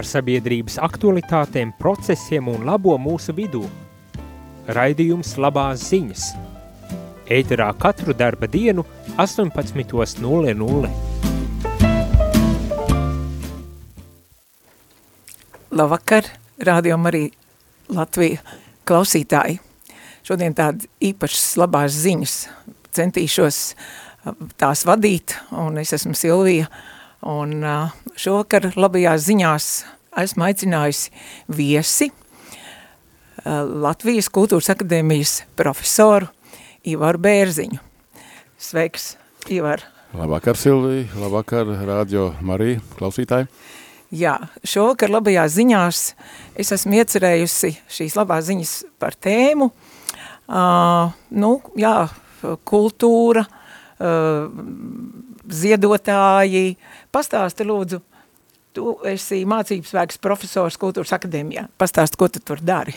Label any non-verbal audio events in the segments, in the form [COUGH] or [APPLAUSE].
par sabiedrības aktualitātēm, procesiem un labo mūsu vidū. Raidījums labās ziņas. Ēterā katru darba dienu 18.00. Labvakar, rādījum arī Latvija klausītāji. Šodien tāda īpašas labās ziņas. Centīšos tās vadīt, un es esmu Silvija, Un šovakar labajās ziņās esmu aicinājusi viesi Latvijas Kultūras akadēmijas profesoru Ivaru Bērziņu. Sveiks, Ivar! Labvakar, Silvija! Labvakar, Radio Marija, klausītāji! Jā, šovakar labajās ziņās es esmu iecerējusi šīs labās ziņas par tēmu. Uh, nu, jā, kultūra, uh, ziedotāji. Pastāsti lūdzu, tu esi mācības spēks profesors kultūras akadēmijā. Pastāsti, ko tu tur dari?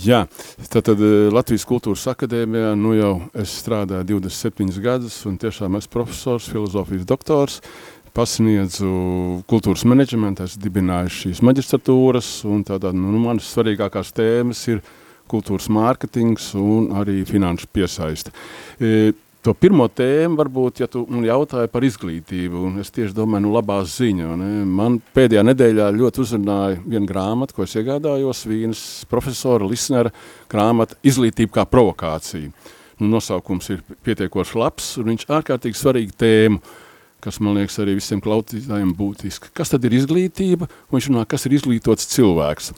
Jā, tātad eh, Latvijas kultūras akadēmijā, nu jau es strādāju 27 gadus un tiešām esmu profesors, filozofijas doktors, pasniedzu kultūras menedžmentu, esmu dibinājuši šīs maģistratūras un tādā, nu, manas svarīgākās tēmas ir kultūras mārketings un arī finanšu piesaista. E, to pirmo tēmu, varbūt, ja tu man jautāji par izglītību, un es tieši domāju, nu, labā ziņa. Ne? Man pēdējā nedēļā ļoti uzrunāja viena grāmata, ko es iegādājos, Vīnas profesora Lisnera grāmata Izglītība kā provokācija. Nu, nosaukums ir pietiekoši labs, un viņš ārkārtīgi svarīgi tēmu, kas, man liekas, arī visiem klausītājiem būtiski. Kas tad ir izglītība? Un viņš runā, kas ir izglītots cilvēks.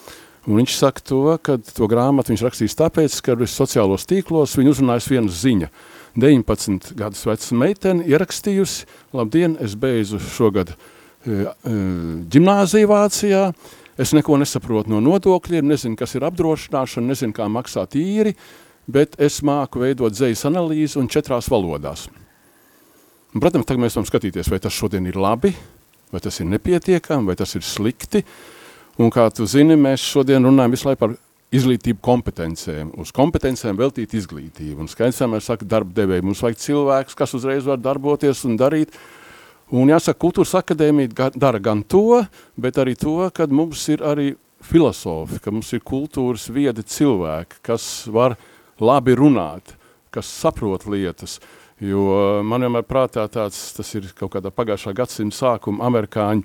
Un viņš saka to, ka to grāmatu viņš rakstīs tāpēc, ka sociālos tīklos viņu uzrunājas viena ziņa – 19 gadus veca meitene ierakstījusi, labdien, es beidzu šogad e, e, ģimnāziju Vācijā, es neko nesaprotu no nodokļiem, nezinu, kas ir apdrošināšana, nezinu, kā maksāt īri, bet es māku veidot dzejas analīzi un četrās valodās. Un, protams, tagad mēs varam skatīties, vai tas šodien ir labi, vai tas ir nepietiekami, vai tas ir slikti, un kā tu zini, mēs šodien runājam visu laiku par izglītību kompetencēm, uz kompetencēm veltīt izglītību. Un skaidrs vienmēr saka darba devēji, mums vajag cilvēks, kas uzreiz var darboties un darīt. Un jāsaka, kultūras akadēmija dara gan to, bet arī to, ka mums ir arī filosofi, ka mums ir kultūras viedi cilvēki, kas var labi runāt, kas saprot lietas. Jo man vienmēr prātā tāds, tas ir kaut kādā pagājušā gadsimta sākuma amerikāņi,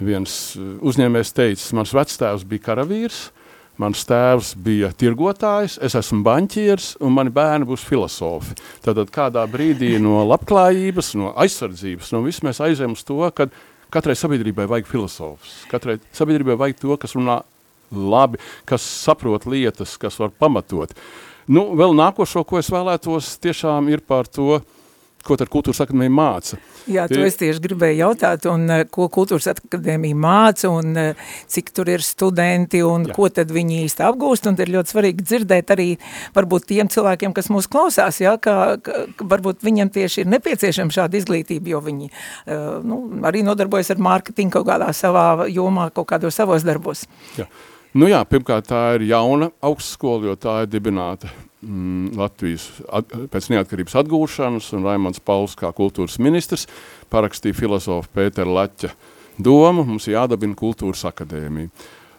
viens uzņēmējs teica, mans vectēvs bija karavīrs, Mans tēvs bija tirgotājs, es esmu baņķieris, un mani bērni būs filozofi. Tātad kādā brīdī no labklājības, no aizsardzības, no viss mēs aizējam uz to, ka katrai sabiedrībai vajag filozofus. Katrai sabiedrībai vajag to, kas runā labi, kas saprot lietas, kas var pamatot. Nu, vēl nākošo, ko es vēlētos, tiešām ir par to, ko tad kultūras akadēmija māca. Jā, to es tieši gribēju jautāt, un eh, ko kultūras akadēmija māca, un eh, cik tur ir studenti, un Jā. ko tad viņi īsti apgūst, un ir ļoti svarīgi dzirdēt arī varbūt tiem cilvēkiem, kas mūs klausās, jā, ka, ka varbūt viņiem tieši ir nepieciešama šāda izglītība, jo viņi uh, nu, arī nodarbojas ar mārketingu kaut kādā savā jomā, kaut kādos savos darbos. Jā. Nu jā, pirmkārt tā ir jauna augstskola, jo tā ir dibināta mm, Latvijas at, pēc neatkarības atgūšanas, un Raimons Pauls kā kultūras ministrs parakstīja filozofu Pētera Laķa domu, mums jādabina kultūras akadēmija.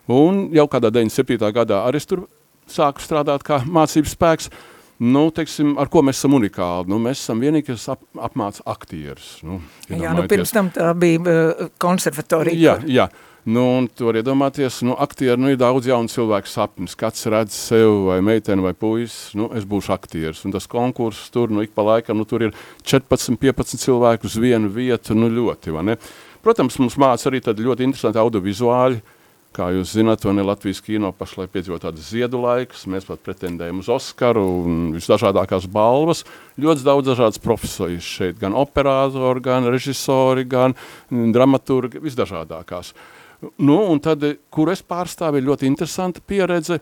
Un jau kādā 97. gadā arī es tur sāku strādāt kā mācības spēks, Nu, teiksim, ar ko mēs esam unikāli? Nu, mēs esam vienīgi, kas ap, apmāca aktierus. Nu, jā, nu pirms tam tā bija uh, konservatorija. Jā, jā. Nu, tu vari iedomāties, nu, aktieri, nu, ir daudz jaunu cilvēku sapnis. Kāds redz sev vai meiteni vai puisis, nu, es būšu aktieris. Un tas konkurss tur, nu, ik pa laikam, nu, tur ir 14, 15 cilvēku uz vienu vietu, nu, ļoti, vai ne? Protams, mums māca arī tādi ļoti interesanti audiovizuāļi, Kā jūs zināt, un Latvijas kino pašlaik piedzīvo tādas ziedu laikus, mēs pat pretendējam uz Oskaru un visdažādākās balvas. Ļoti daudz dažādas profesijas šeit, gan operātori, gan režisori, gan dramaturgi, visdažādākās. Uh, Nu, un tad, kur es pārstāvu, ir ļoti interesanta pieredze.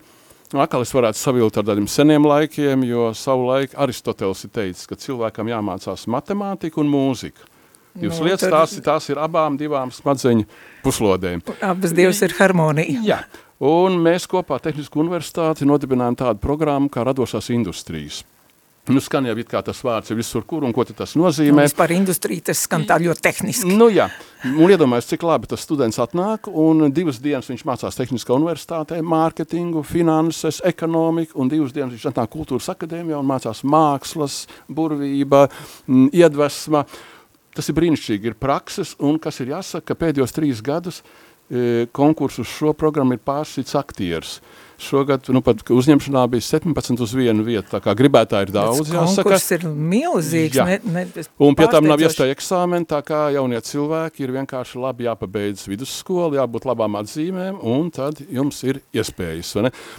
Atkal es varētu savilkt ar tādiem seniem laikiem, jo savu laiku Aristoteles ir teicis, ka cilvēkam jāmācās matemātika un mūzika. Divas nu, lietas, tad... tās, tās ir abām divām smadzeņu puslodēm. Abas divas ir harmonija. Jā, un mēs kopā Tehnisku universitāti nodibinājām tādu programmu kā radošās industrijas. Nu, skan jau it kā tas vārds ir visur, kur un ko tas nozīmē. Un par industriju tas skan tā ļoti tehniski. Nu, jā, un iedomājies, cik labi tas students atnāk, un divas dienas viņš mācās Tehniskā universitātē, mārketingu, finanses, ekonomiku, un divas dienas viņš atnāk kultūras akadēmijā un mācās mākslas, burvība, iedvesma. Tas ir brīnišķīgi, ir prakses, un kas ir jāsaka, ka pēdējos trīs gadus e, konkursu uz šo programmu ir pārsits aktieris. Šogad, nu pat uzņemšanā bija 17 uz vienu vietu, tā kā gribētāji ir daudz, jāsaka. Konkurs ir milzīgs. Jā. Ne, ne, un pie tam nav iestāja eksāmeni, tā kā jaunie cilvēki ir vienkārši labi jāpabeidz vidusskolu, jābūt labām atzīmēm, un tad jums ir iespējas?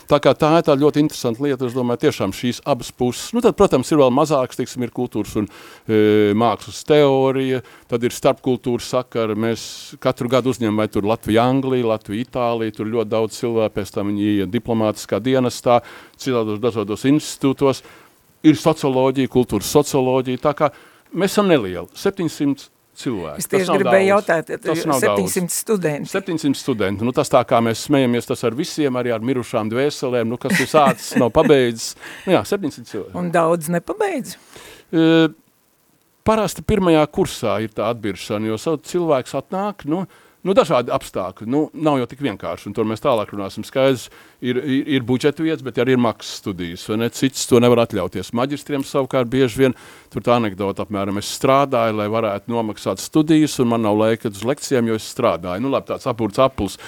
Tā kā tā ir tā ļoti interesanta lieta, es domāju, tiešām šīs abas puses. Nu tad, protams, ir vēl mazāks, teiksim, ir kultūras un e, mākslas teorija, tad ir starpkultūras sakara, mēs katru gadu uzņemam vai tur Latvija, Anglija, Latvija, Itālija, tur ļoti daudz cilvēku, pēc tam viņi iet diplomātiskā dienestā, citādos dažādos institūtos, ir socioloģija, kultūras socioloģija, tā kā mēs esam nelieli, 700 cilvēki. Es tieši gribēju daudz. jautāt, tas 700 daudz. studenti. 700 studenti, nu tas tā kā mēs smejamies, tas ar visiem, arī ar mirušām dvēselēm, nu kas ir sācis, nav pabeidzis, nu jā, 700 cilvēki. Un daudz nepabeidz? Uh, parasti pirmajā kursā ir tā atbiršana, jo cilvēks atnāk, nu, Nu, dažādi apstākļi. Nu, nav jau tik vienkārši, un tur mēs tālāk runāsim. Skaidrs, ir, ir, ir budžeta vietas, bet arī ir maksas studijas. Cits to nevar atļauties. Maģistriem savukārt bieži vien tur tā anekdota apmēram. Es strādāju, lai varētu nomaksāt studijas, un man nav laika uz lekcijām, jo es strādāju. Nu, labi, tāds apurts aplis.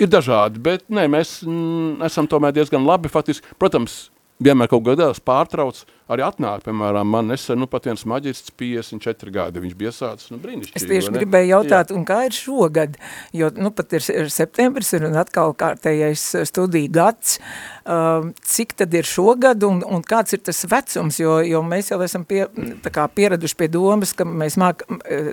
Ir dažādi, bet nē, mēs mm, esam tomēr diezgan labi. Faktiski, protams, vienmēr kaut gadās pārtrauc, arī atnāk, piemēram, man nesen, nu, pat viens maģists 54 gadi, viņš bija sācis, nu, brīnišķīgi. Es tieši gribēju jautāt, Jā. un kā ir šogad, jo, nu, pat ir, ir septembris, ir un atkal kārtējais studiju gads, uh, cik tad ir šogad, un, un kāds ir tas vecums, jo, jo mēs jau esam pie, tā kā pieraduši pie domas, ka mēs māk,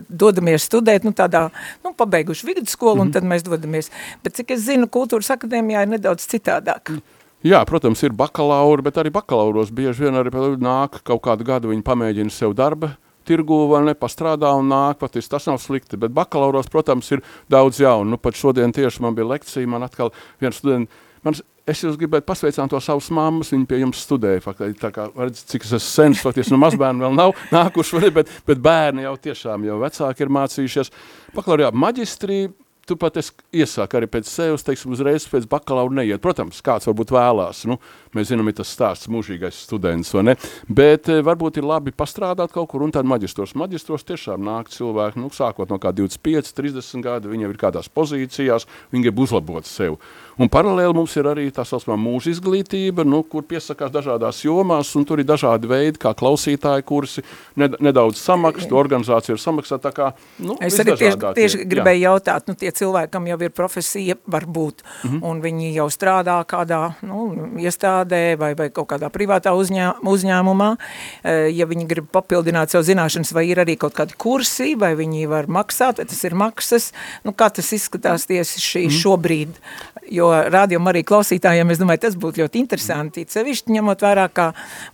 dodamies studēt, nu, tādā, nu, pabeiguši vidusskolu, mm -hmm. un mhm. tad mēs dodamies, bet cik es zinu, kultūras akadēmijā ir nedaudz citādāk. Mm. Jā, protams, ir bakalauri, bet arī bakalauros bieži vien arī nāk kaut kādu gadu, viņi pamēģina sev darba tirgu vai ne, pastrādā un nāk, pat tas nav slikti, bet bakalauros, protams, ir daudz jaunu. Nu, pat šodien tieši man bija lekcija, man atkal viens students, man, es jūs gribētu pasveicināt to savus mammas, viņi pie jums studēja, faktiski, tā kā, redz, cik es esmu sens, faktiski, nu mazbērni vēl nav nākuši, bet, bet bērni jau tiešām, jau vecāki ir mācījušies. Bakalaurijā maģistrī, tu pat es iesaku arī pēc sevis, teiksim, uzreiz pēc bakalaura neiet. Protams, kāds varbūt vēlās, nu, mēs zinām, ir tas stāsts mūžīgais students, vai ne? Bet e, varbūt ir labi pastrādāt kaut kur un tad maģistros. Maģistros tiešām nāk cilvēki, nu, sākot no kā 25, 30 gadi, viņi jau ir kādās pozīcijās, viņi grib uzlabot sevi. Un paralēli mums ir arī tā saucamā mūža izglītība, nu, kur piesakās dažādās jomās, un tur ir dažādi veidi, kā klausītāji kursi, nedaudz samakst, organizācija ir samaksāta, tā kā, nu, Es arī tieši, tieši gribēju jā. jautāt, nu, tie cilvēkam jau ir profesija, varbūt, mm -hmm. un viņi jau strādā kādā, nu, iestādē vai, vai kaut kādā privātā uzņē, uzņēmumā, e, ja viņi grib papildināt savu zināšanas, vai ir arī kaut kādi kursi, vai viņi var maksāt, vai tas ir maksas, nu, kā tas izskatās tieši šī mm šobrīd, jo rādījuma arī klausītājiem, es domāju, tas būtu ļoti interesanti, sevišķi ņemot vērā, ka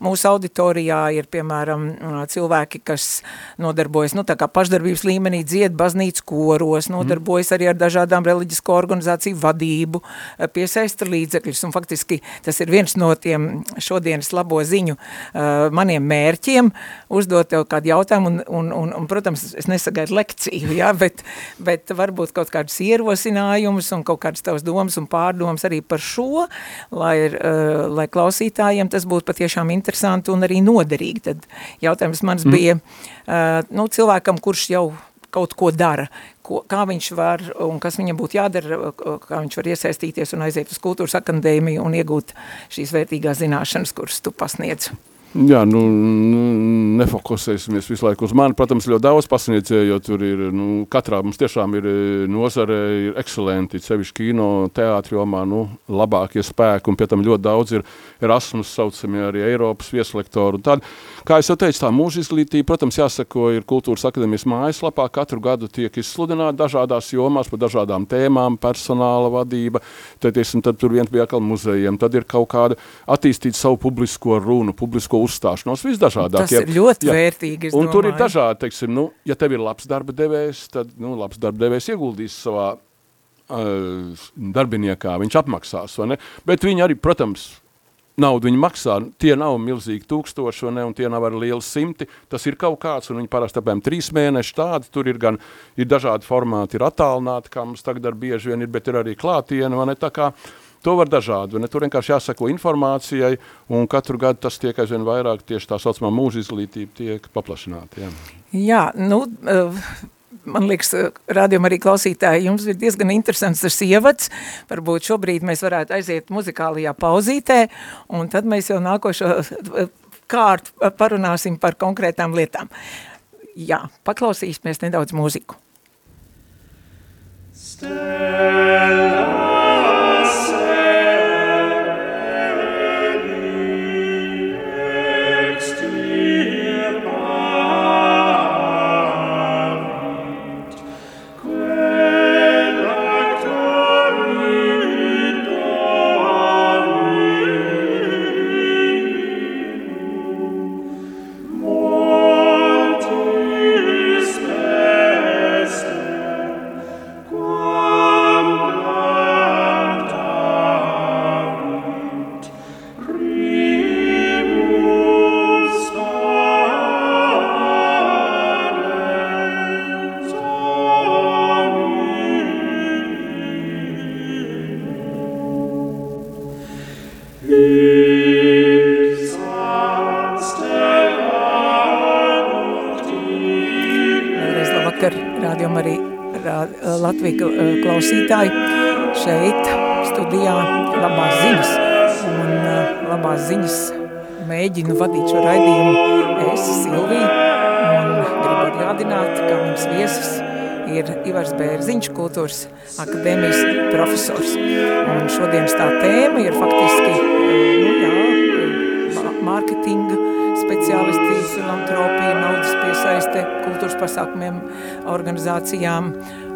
mūsu auditorijā ir, piemēram, cilvēki, kas nodarbojas, nu, tā kā pašdarbības līmenī dzied baznīcu koros, nodarbojas arī ar dažādām reliģisko organizāciju vadību, piesaista līdzekļus, un faktiski tas ir viens no tiem šodienas labo ziņu uh, maniem mērķiem, uzdot tev kādu jautājumu, un, un, un, un protams, es nesagaidu lekciju, ja, bet, bet varbūt kaut kādus ierosinājumus un kaut kādas tavas domas un pārdomas arī par šo, lai, uh, lai klausītājiem tas būtu patiešām interesanti un arī noderīgi. Tad jautājums mans mm. bija, uh, nu, cilvēkam, kurš jau kaut ko dara, ko, kā viņš var un kas viņam būtu jādara, kā viņš var iesaistīties un aiziet uz kultūras akadēmiju un iegūt šīs vērtīgās zināšanas, kuras tu pasniedz. Jā, nu, nu, nefokusēsimies visu laiku uz mani. Protams, ļoti daudz pasniedzēju, jo tur ir, nu, katrā mums tiešām ir e, nozare, ir ekscelenti, sevišķi kino, teātri jomā, nu, labākie spēki, un pie tam ļoti daudz ir Erasmus saucamie arī Eiropas vieslektori. Un tad, kā es jau teicu, tā mūža izglītība, protams, jāsako, ir kultūras akadēmijas mājaslapā, katru gadu tiek izsludināti dažādās jomās par dažādām tēmām, personāla vadība, tad, tiesim, tad tur viens bija atkal muzejiem, tad ir kaut kāda attīstīt savu publisko runu, publisko uzstāšanos visdažādākie. Tas ir ļoti jā. vērtīgi, Un domāju. tur ir dažādi, teiksim, nu, ja tev ir labs darba devējs, tad, nu, labs darba devējs ieguldīs savā uh, darbiniekā, viņš apmaksās, vai ne? Bet viņi arī, protams, naudu viņi maksā, tie nav milzīgi tūkstoši, ne, un tie nav arī lieli simti, tas ir kaut kāds, un viņi parasti apmēram trīs mēneši tādi, tur ir gan, ir dažādi formāti, ir attālināti, kā mums tagad ar bieži vien ir, bet ir arī klātiena, vai ne, tā kā, to var dažādi, ne, tur vienkārši jāsako informācijai, un katru gadu tas tiek aizvien vairāk, tieši tā saucamā mūža izglītība tiek paplašināta, jā. Jā, nu, uh man liekas, rādījuma arī klausītāji, jums ir diezgan interesants tas ievads. Varbūt šobrīd mēs varētu aiziet muzikālajā pauzītē, un tad mēs jau nākošo kārtu parunāsim par konkrētām lietām. Jā, paklausīsimies nedaudz mūziku. Stella Latviju eh, klausītāji šeit studijā labās ziņas. Un eh, labās ziņas mēģinu vadīt šo raidījumu es, Silvija, un gribu atgādināt, ka mums viesis ir Ivars Bērziņš, kultūras akadēmijas profesors. Un šodienas tā tēma ir faktiski, eh, nu jā, mārketinga speciālisti, filantropija, naudas piesaiste kultūras pasākumiem, organizācijām,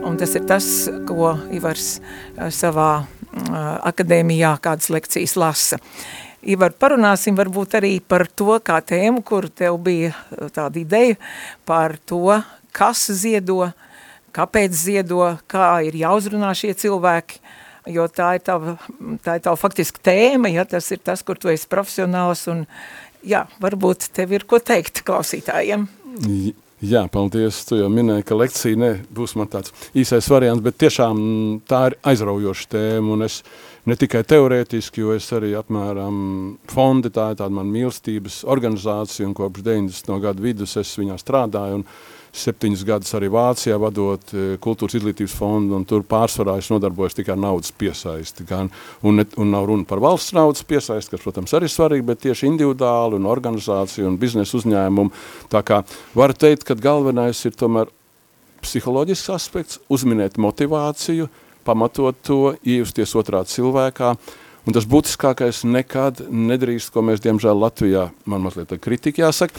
Un tas ir tas, ko Ivars eh, savā uh, akadēmijā kādas lekcijas lasa. Ivar, parunāsim varbūt arī par to kā tēmu, kur tev bija eh, tāda ideja par to, kas ziedo, kāpēc ziedo, kā ir jāuzrunā šie cilvēki, jo tā ir tava, tā ir tava faktiski tēma, ja tas ir tas, kur tu esi profesionāls, un jā, varbūt tev ir ko teikt klausītājiem. Jā, paldies. Tu jau minēji, ka lekcija ne, būs man tāds īsais variants, bet tiešām tā ir aizraujoša tēma, un es ne tikai teorētiski, jo es arī apmēram fondi, tā ir tāda man mīlestības organizācija, un kopš 90. gadu vidus es viņā strādāju, un septiņus gadus arī Vācijā vadot e, kultūras izglītības fondu, un tur pārsvarā es nodarbojos tikai ar naudas piesaisti. Gan, un, ne, un nav runa par valsts naudas piesaisti, kas, protams, arī svarīgi, bet tieši individuāli un organizāciju un biznesa uzņēmumu. Tā kā var teikt, ka galvenais ir tomēr psiholoģisks aspekts, uzminēt motivāciju, pamatot to, iejusties otrā cilvēkā, Un tas būtiskākais nekad nedrīkst, ko mēs, diemžēl, Latvijā, man mazliet kritika jāsaka,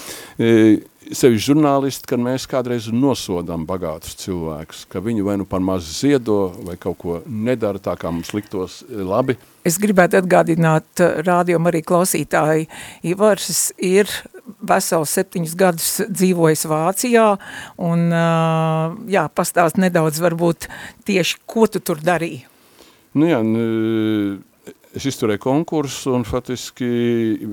e, sevi žurnālisti, kad mēs kādreiz nosodām bagātus cilvēkus, ka viņi vai nu par maz ziedo, vai kaut ko nedara tā, kā mums liktos eh, labi. Es gribētu atgādināt eh, rādījumu arī klausītāji. Ivars ir vesels septiņus gadus dzīvojis Vācijā, un eh, jā, pastāst nedaudz varbūt tieši, ko tu tur darīji. Nu jā, es izturēju konkursu un faktiski,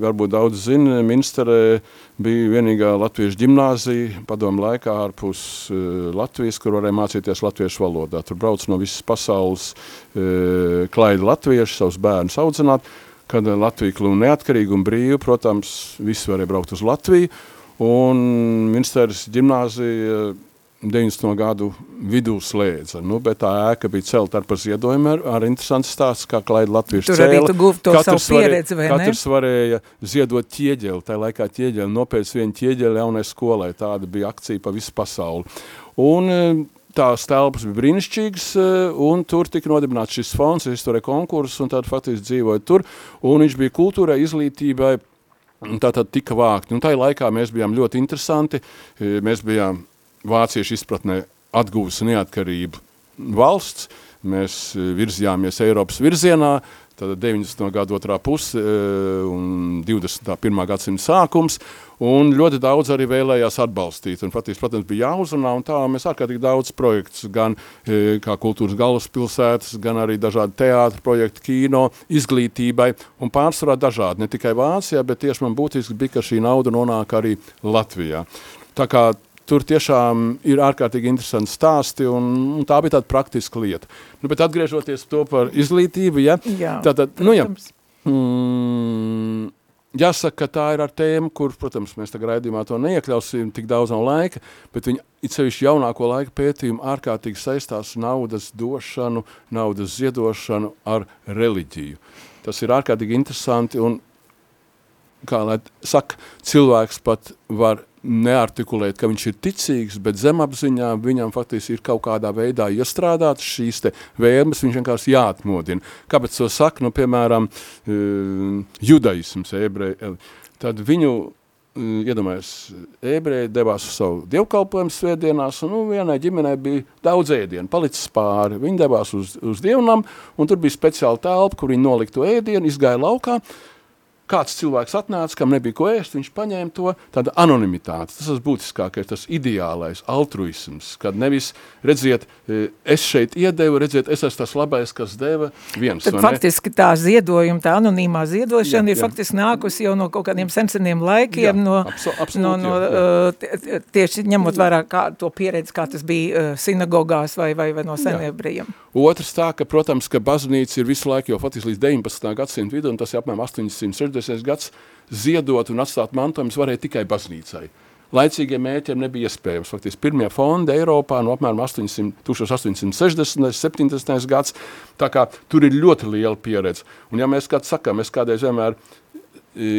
varbūt daudz zina, Minsterē bija vienīgā latviešu ģimnāzija padomu laikā ārpus uh, Latvijas, kur varēja mācīties latviešu valodā. Tur brauc no visas pasaules uh, klaidi latvieši, savus bērnus audzināt. Kad Latvija kļuva neatkarīga un brīva, protams, visi varēja braukt uz Latviju. Un Minsteres ģimnāzija 90. gadu vidū slēdza, nu, bet tā ēka bija celta ar ziedojumu, ar, ar interesants stāsts, kā klaida latviešu Tur cēla. Arī tu guvi to katrs savu pieredzi, vai ne? Katrs varēja ziedot ķieģeli, tā laikā ķieģeli, nopēc vienu ķieģeli jaunai skolai, tāda bija akcija pa visu pasauli. Un e, tās telpas bija brīnišķīgas, e, un tur tika nodibināts šis fonds, es turēju konkursu, un tad faktiski dzīvoju tur, un viņš bija kultūrai, izglītībai, un tā tad tika vākti. Un tajā laikā mēs bijām ļoti interesanti, e, mēs bijām vāciešu izpratnē atguvusi neatkarību valsts, mēs e, virzījāmies Eiropas virzienā, tātad 90. gadu otrā puse un 21. gadsimta sākums, un ļoti daudz arī vēlējās atbalstīt, un patiesi, protams, bija jāuzrunā, un tā mēs ārkārtīgi daudz projektus, gan kā kultūras galvaspilsētas, gan arī dažādi teātri projekti, kino, izglītībai, un pārsvarā dažādi, ne tikai Vācijā, bet tieši man būtiski bija, ka šī nauda nonāk arī Latvijā. Tā kā tur tiešām ir ārkārtīgi interesanti stāsti, un, un tā bija tāda praktiska lieta. Nu, bet atgriežoties to par izglītību, ja, Jā, tātad, nu, ja, mm, jāsaka, ka tā ir ar tēmu, kur, protams, mēs tagad raidījumā to neiekļausim, tik daudz nav laika, bet viņa it sevišķi jaunāko laika pētījumu ārkārtīgi saistās naudas došanu, naudas ziedošanu ar reliģiju. Tas ir ārkārtīgi interesanti un, kā lai saka, cilvēks pat var neartikulēt, ka viņš ir ticīgs, bet zemapziņā viņam faktiski ir kaut kādā veidā iestrādāts šīs te vēlmes, viņš vienkārši jāatmodina. Kāpēc to saka, nu, piemēram, judaisms, ebreji, tad viņu, iedomājies, ebreji devās uz savu dievkalpojumu svētdienās, un nu, vienai ģimenei bija daudz ēdienu, palicis pāri. Viņi devās uz, uz dievnam, un tur bija speciāla telpa, kur viņi noliktu ēdienu, izgāja laukā, kāds cilvēks atnāca, kam nebija ko ēst, viņš paņēma to, tāda anonimitāte, tas tas būtiskākais, tas ideālais altruisms, kad nevis, redziet, e, es šeit iedevu, redziet, es esmu tas labais, kas deva viens. Tad faktiski tā ziedojuma, tā anonīmā ziedošana jā, ir jā. faktiski nākusi jau no kaut kādiem senseniem laikiem, jā, no, absol, no, no jā, jā. tieši ņemot vērā kā, to pieredzi, kā tas bija sinagogās vai, vai, vai no seniebriem. Otrs tā, ka, protams, ka baznīca ir visu laiku jau faktiski līdz 19. gadsimta vidu, un tas ir apmēram 860 gads, ziedot un atstāt mantojumus varēja tikai baznīcai. Laicīgiem mēķiem nebija iespējams. Faktiski pirmie fondi Eiropā no apmēram 800, 1860. 70. gads, tā kā tur ir ļoti liela pieredze. Un ja mēs kāds sakām, es kādreiz vienmēr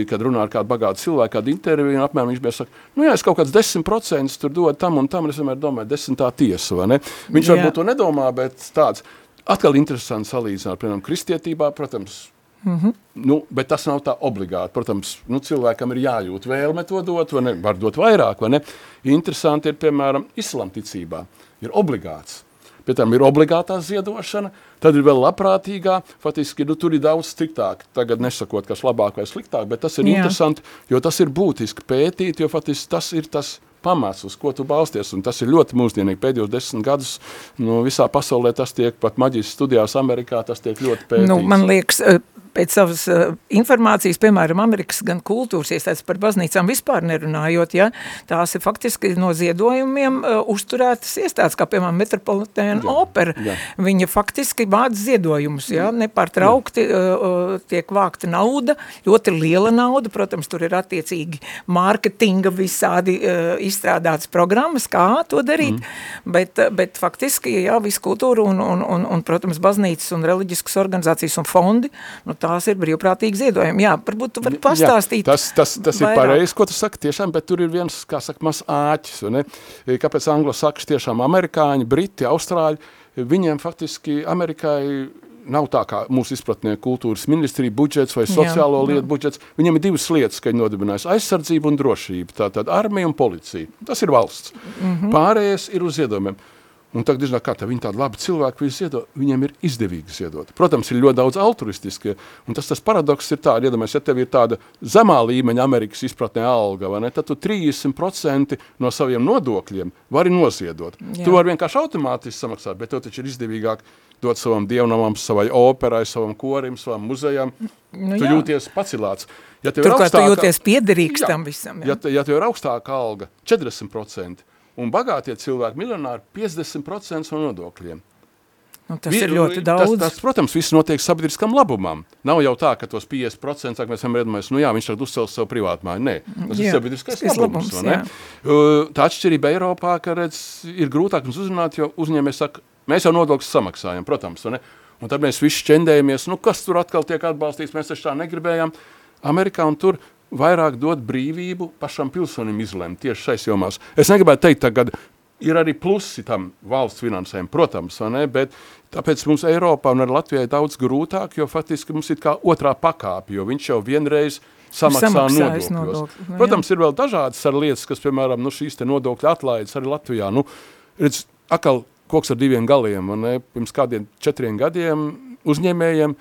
kad runā ar kādu bagātu cilvēku, kādu interviju, un apmēram viņš bija saka, nu jā, es kaut kāds 10% tur dodu tam un tam, un es vienmēr domāju, desmitā tiesa, vai ne? Viņš jā. varbūt to nedomā, bet tāds, atkal interesanti salīdzināt, piemēram, kristietībā, protams, Mm -hmm. nu, bet tas nav tā obligāti. Protams, nu, cilvēkam ir jājūt vēlme to dot, vai ne? Var dot vairāk, vai ne? Interesanti ir, piemēram, islamticībā. Ir obligāts pie tam ir obligātā ziedošana, tad ir vēl labprātīgā, faktiski nu, tur ir daudz striktāk, tagad nesakot, kas labāk vai sliktāk, bet tas ir Jā. interesanti, jo tas ir būtiski pētīt, jo faktiski tas ir tas pamats, uz ko tu balsties, un tas ir ļoti mūsdienīgi. Pēdējos desmit gadus nu, visā pasaulē tas tiek pat maģijas studijās Amerikā, tas tiek ļoti pētīts. Nu, man liekas, pēc savas uh, informācijas, piemēram, Amerikas gan kultūras iestādes par baznīcām vispār nerunājot, ja, tās ir faktiski no ziedojumiem uh, uzturētas iestādes, kā piemēram Metropolitēna opera. Jā. Viņa faktiski vāc ziedojumus, ja, nepārtraukti uh, tiek vākta nauda, ļoti liela nauda, protams, tur ir attiecīgi mārketinga visādi uh, izstrādātas programmas, kā to darīt, mm. bet, bet faktiski, jā, visu kultūru un, un, un, un, protams, baznīcas un reliģiskas organizācijas un fondi, nu tā tās ir brīvprātīgi ziedojumi. Jā, varbūt tu vari pastāstīt. Jā, tas, tas, tas ir pareizi, ko tu saki tiešām, bet tur ir viens, kā saka, mas āķis. Ne? Kāpēc anglo sakas tiešām amerikāņi, briti, austrāļi, viņiem faktiski Amerikai nav tā kā mūsu izpratnē kultūras ministrija budžets vai sociālo jā, lietu budžets. Viņam ir divas lietas, ka viņi nodibinājis aizsardzību un drošību. Tātad armija un policija. Tas ir valsts. Mm -hmm. Pārējais ir uz ziedojumiem. Un tagad ir kā tā, viņi tādi labi cilvēki, viņi ziedot, viņiem ir izdevīgi ziedot. Protams, ir ļoti daudz altruistiski, un tas, tas paradoks ir tā, iedomājies, ja tev ir tāda zemā līmeņa Amerikas izpratnē alga, vai ne, tad tu 30% no saviem nodokļiem vari noziedot. Jā. Tu vari vienkārši automātiski samaksāt, bet tev taču ir izdevīgāk dot savam dievnamam, savai operai, savam korim, savam muzejam. Nu, tu jā. jūties pacilāts. Ja Turklāt augstāka, tu jūties piederīgs jā, tam visam. Jā. Ja, ja tev ir augstāka alga, 40%, un bagātie cilvēki, miljonāri, 50% no nodokļiem. Nu, tas Vi, ir ļoti daudz. Tas, tas, protams, viss notiek sabiedriskam labumam. Nav jau tā, ka tos 50% mēs esam iedomājies, nu jā, viņš tagad uzcels savu privātu māju. Nē, tas jā, ir sabiedriskais labums. labums tā atšķirība Eiropā, ka redz, ir grūtāk mums uzrunāt, jo uzņēmējs saka, mēs jau nodokļus samaksājam, protams. Ne? Un tad mēs visi šķendējamies, nu kas tur atkal tiek atbalstīts, mēs taču tā negribējām. Amerikā un tur vairāk dot brīvību pašam pilsonim izlemt tieši šais jomās. Es negribētu teikt tagad, ir arī plusi tam valsts finansēm, protams, ne, bet tāpēc mums Eiropā un arī Latvijai daudz grūtāk, jo faktiski mums ir kā otrā pakāpe, jo viņš jau vienreiz samaksā nodokļos. Nodokļu, nu, protams, ir vēl dažādas ar lietas, kas, piemēram, nu, šīs te nodokļu atlaides arī Latvijā. Nu, redz, akal koks ar diviem galiem, un ne, pirms kādiem četriem gadiem uzņēmējiem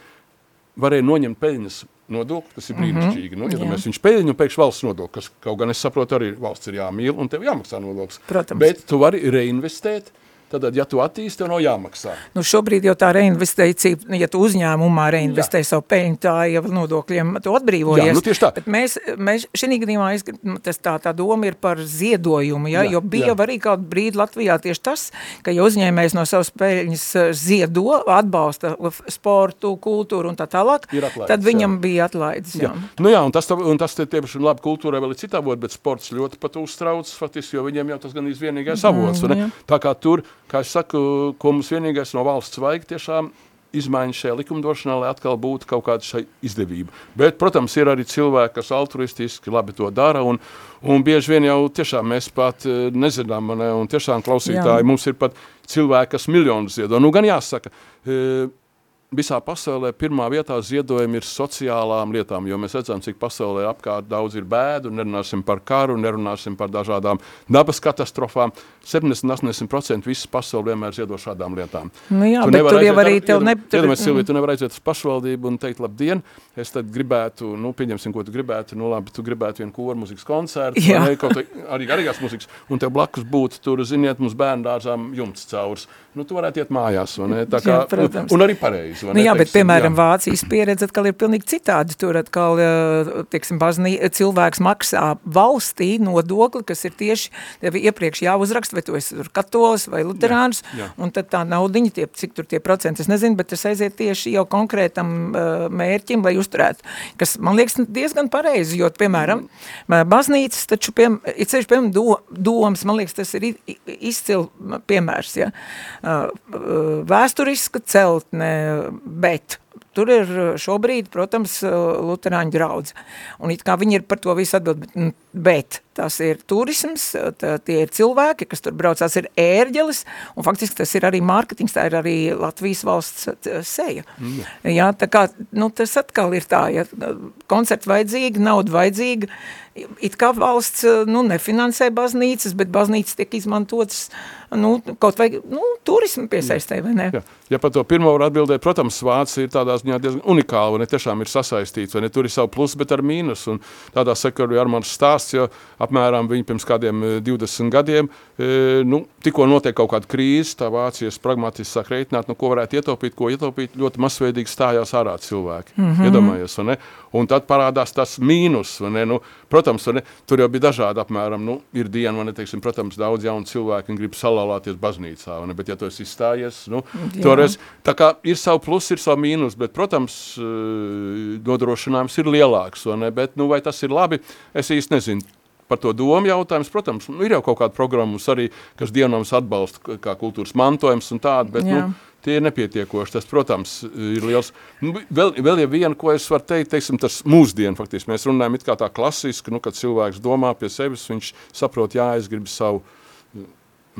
varēja noņemt peļņas nodokli, tas ir brīnišķīgi. Mm -hmm. nu, ja mēs viņš peļņu pēkšņi valsts nodokli, kas kaut gan es saprotu arī valsts ir jāmīl un tev jāmaksā nodoklis. Protams. Bet tu vari reinvestēt Tad, ja tu attīsti, tev nav jāmaksā. Nu, šobrīd jau tā reinvestīcija, ja tu uzņēmumā reinvestē jā. savu peļņu, tā jau nodokļiem tu atbrīvojies. Jā, nu tieši tā. Bet mēs, mēs šī gadījumā, es, tas tā, tā doma ir par ziedojumu, ja? jā, jo bija jā. arī kādu brīdi Latvijā tieši tas, ka ja uzņēmējs no savas peļņas eh, ziedo, atbalsta sportu, kultūru un tā tālāk, atlaidis, tad viņam jā. bija atlaides. Jā. Jā. Nu jā, un tas, un tas te tieši labi kultūrai vēl ir citā vod, bet sports ļoti pat uztrauc, faktiski, jo viņiem jau tas gan vienīgais avots. Mm, tā kā tur kā es saku, ko mums vienīgais no valsts vajag tiešām izmaiņas šajā likumdošanā, lai atkal būtu kaut kāda šai izdevība. Bet, protams, ir arī cilvēki, kas altruistiski labi to dara, un, un bieži vien jau tiešām mēs pat eh, nezinām, ne, un tiešām klausītāji, Jā. mums ir pat cilvēki, kas miljonus ziedo. Nu, gan jāsaka, e, visā pasaulē pirmā vietā ziedojumi ir sociālām lietām, jo mēs redzam, cik pasaulē apkārt daudz ir bēdu, nerunāsim par karu, nerunāsim par dažādām dabas katastrofām. 70-80% visas pasauli vienmēr ziedo šādām lietām. Nu jā, tu bet tur jau arī tev ne... Iedomājies, Silvija, tu nevar aiziet uz pašvaldību un teikt, labdien, es tad gribētu, nu, pieņemsim, ko tu gribētu, nu, labi, tu gribētu vienu koru muzikas koncertu, vai ne, kaut arī garīgās muzikas, un tev blakus būtu tur, ziniet, mums bērnu dārzām jumts caurs. Nu, tu varētu iet mājās? Tā kā, jā, nu, un arī pareizi, nu, jā, bet, piemēram, jā. Vācijas pieredze atkal ir pilnīgi citādi. Tur atkal, tieksim, baznī, cilvēks maksā valstī nodokli, kas ir tieši tev iepriekš jāuzraksta, vai tu esi katolis vai luterāns, jā, jā. un tad tā naudiņa, tie, cik tur tie procenti, es nezinu, bet tas aiziet tieši jau konkrētam uh, mērķim, lai uzturētu, kas, man liekas, diezgan pareizi, jo, piemēram, baznīcas, taču, piem, ir ceļš, piemēram, do, domas, man liekas, tas ir izcil piemērs, ja, vēsturiska celtne, bet tur ir šobrīd, protams, luterāņu draudz. Un it kā viņi ir par to visu atbild, bet, bet tas ir turisms, tā, tie ir cilvēki, kas tur braucās, ir ērģelis, un faktiski tas ir arī mārketings, tā ir arī Latvijas valsts seja. Mm. Jā, tā kā, nu, tas atkal ir tā, ja koncerti vajadzīgi, nauda vajadzīga, it kā valsts, nu, nefinansē baznīcas, bet baznīcas tiek izmantotas, nu, kaut vai, nu, turismu piesaistē, vai ne? Jā. Ja par to pirmo var atbildēt, protams, Vācija ir tādā ziņā diezgan unikāla, vai ne tiešām ir sasaistīts, vai ne, tur ir savu plusu, bet ar mīnus, un tādā sekā arī Armāns stāsts, jo apmēram viņi pirms kādiem 20 gadiem, nu, tikko notiek kaut kāda krīze, tā Vācijas pragmatiski sāk reitināt, nu, ko varētu ietaupīt, ko ietaupīt, ļoti masveidīgi stājās ārā cilvēki, mm -hmm. iedomājies, vai ne, un tad parādās tas mīnus, vai ne, nu, protams, vai ne, tur jau bija dažādi apmēram, nu, ir diena, vai ne, teiksim, protams, daudz jaunu cilvēku grib salauzties baznīcā, vai ne, bet ja tu esi izstājies, nu, to toreiz. Tā kā ir savu plusu, ir savu mīnus, bet, protams, eh, nodrošinājums ir lielāks, vai ne? Bet, nu, vai tas ir labi, es īsti nezinu. Par to domu jautājums, protams, nu, ir jau kaut kāda programma arī, kas dienams atbalsta kā kultūras mantojums un tāda, bet, Jā. nu, tie ir nepietiekoši. Tas, protams, ir liels. Nu, vēl, vēl ir viena, ko es varu teikt, teiksim, tas mūsdienu faktiski. Mēs runājam it kā tā klasiski, nu, kad cilvēks domā pie sevis, viņš saprot, jā, es gribu savu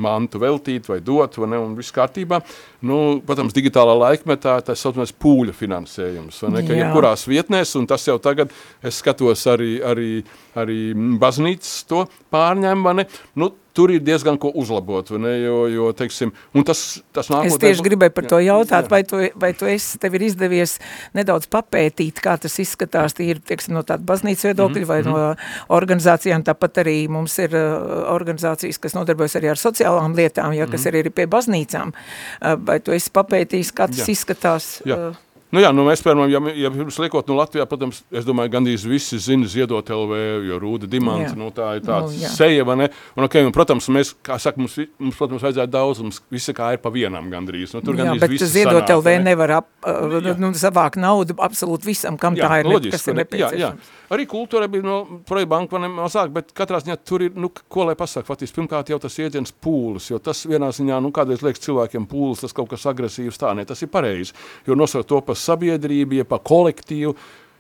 mantu veltīt vai dot, vai ne, un viss kārtībā. Nu, protams, digitālā laikmetā tas saucamais pūļa finansējums, vai ne, ka jebkurās vietnēs, un tas jau tagad, es skatos arī, arī, arī baznīcas to pārņem, vai ne, nu, tur ir diezgan ko uzlabot, ne, jo, jo teiksim, un tas, tas nākotnē... Es tieši gribēju par to jautāt, jā. vai tu, vai tu esi, tev ir izdevies nedaudz papētīt, kā tas izskatās, tīri, teiksim, no tāda baznīca viedokļa mm -hmm. vai no mhm. organizācijām, tāpat arī mums ir uh, organizācijas, kas nodarbojas arī ar sociālām lietām, ja, kas mm -hmm. arī ir pie baznīcām, uh, vai tu esi papētījis, kā tas jā. izskatās? Jā. Nu jā, nu mēs, piemēram, ja, ja pirms liekot, nu Latvijā, protams, es domāju, gandrīz visi zina ziedot LV, jo Rūda Dimanta, jā. nu tā ir tāds nu, seja, vai ne? Un, okay, un, protams, mēs, kā saka, mums, mums, protams, vajadzētu daudz, mums visi kā ir pa vienam gandrīz. Nu, tur jā, gandrīz bet ziedot sanāk, LV ne? nevar ap, uh, nu, savākt naudu absolūti visam, kam jā, tā ir, loģiski, kas ir nepieciešams. Jā, jā. Arī kultūra bija no projekta banka mazāk, bet katrā ziņā tur ir, nu, ko lai pasaka, faktiski, pirmkārt jau tas iedziens pūles, jo tas vienā ziņā, nu, kādreiz liekas cilvēkiem pūles, tas kaut kas agresīvs, tā, ne, tas ir pareizi, jo nosaukt to pa sabiedrību, pa kolektīvu,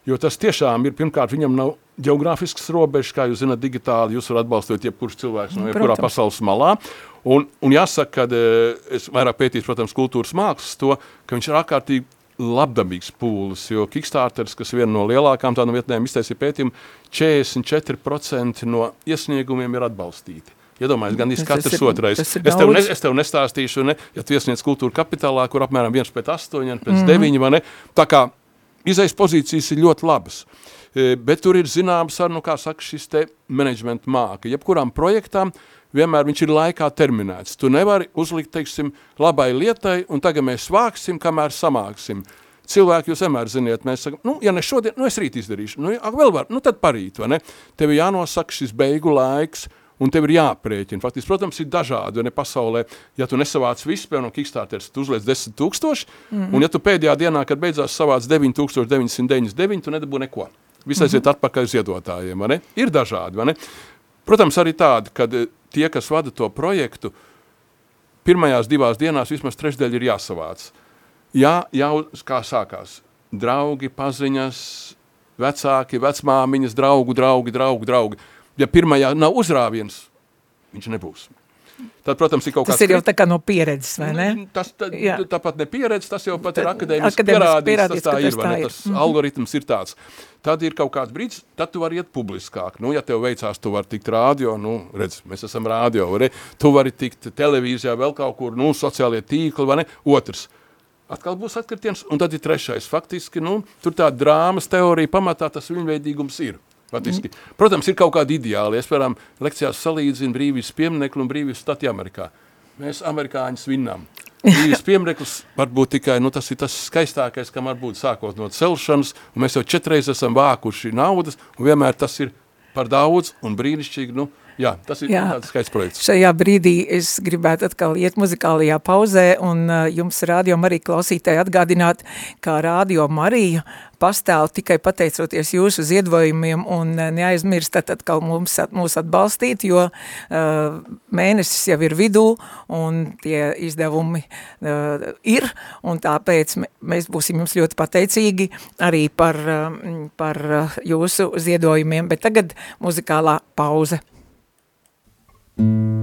jo tas tiešām ir, pirmkārt, viņam nav geogrāfisks robežs, kā jūs zināt, digitāli jūs varat atbalstot jebkurš cilvēks no jebkurā pasaules malā, un, un jāsaka, ka eh, es vairāk pētīšu, protams, kultūras mākslas to, ka viņš ir ārkārtīgi labdabīgs pūlis, jo Kickstarters, kas viena no lielākām tādām vietnēm, iztaisīja pētījumu, 44% no iesniegumiem ir atbalstīti. Iedomājieties, gan tas katrs ir, otrais. Es tev, ne, es tev nestāstīšu, ne, ja tu iesniedz kultūra kapitālā, kur apmēram 1 pēc 8, pēc mm -hmm. 9, vai ne? Tā kā izējas pozīcijas ir ļoti labas, bet tur ir zināms, ar, nu, kā saka, šis te menedžmenta māka. Jebkurām projektām vienmēr viņš ir laikā terminēts. Tu nevari uzlikt, teiksim, labai lietai, un tagad mēs vāksim, kamēr samāksim. Cilvēki jūs vienmēr ziniet, mēs sakam, nu, ja ne šodien, nu, es rīt izdarīšu, nu, ja, vēl var, nu, tad parīt, vai ne? Tev jānosaka šis beigu laiks, un tev ir jāprēķina. Faktiski, protams, ir dažādi, ne pasaulē, ja tu nesavāc visu, piemēram, Kickstarters, tu uzliec 10 tūkstoši, mm -hmm. un ja tu pēdējā dienā, kad beidzās savāc 9999, tu nedabū neko. Viss aiziet mm -hmm. atpakaļ ziedotājiem, vai ne? Ir dažādi, vai ne? Protams, arī tādi, kad eh, tie, kas vada to projektu, pirmajās divās dienās vismaz trešdaļa ir jāsavāc. Jā, jau kā sākās. Draugi, paziņas, vecāki, vecmāmiņas, draugu, draugi, draugi, draugi ja pirmajā nav uzrāviens, viņš nebūs. Tad, protams, ir kaut tas kas... Tas ir jau tā kā no pieredzes, vai ne? Nu, tas tā, tāpat ne pieredzes, tas jau pat ir akadēmiski pierādīts, pierādīts, tas tā ir, vai ne? Tas mm -hmm. algoritms ir tāds. Tad ir kaut kāds brīdis, tad tu vari iet publiskāk. Nu, ja tev veicās, tu vari tikt rādio, nu, redz, mēs esam rādio, ne? Tu vari tikt televīzijā, vēl kaut kur, nu, sociālie tīkli, vai ne? Otrs. Atkal būs atkritiens, un tad ir trešais. Faktiski, nu, tur tā drāmas teorija pamatā tas viņveidīgums ir. Patiski. Protams, ir kaut kādi ideāli. Es, piemēram, lekcijās salīdzinu brīvības pieminekli un brīvības stati Amerikā. Mēs amerikāņus vinnam. Brīvības piemineklis varbūt tikai, nu tas ir tas skaistākais, kam var būt sākot no celšanas, mēs jau četreiz esam vākuši naudas, un vienmēr tas ir par daudz un brīnišķīgi, nu, Jā, tas ir Jā. tāds skaists projekts. Šajā brīdī es gribētu atkal iet muzikālajā pauzē un uh, jums Radio Marija klausītāji atgādināt, kā Radio Marija pastāv tikai pateicoties jūsu ziedojumiem un uh, neaizmirstat atkal mums, mūs atbalstīt, jo uh, mēnesis jau ir vidū un tie izdevumi uh, ir un tāpēc mēs būsim jums ļoti pateicīgi arī par, uh, par jūsu ziedojumiem, bet tagad muzikālā pauze. Mm-hmm.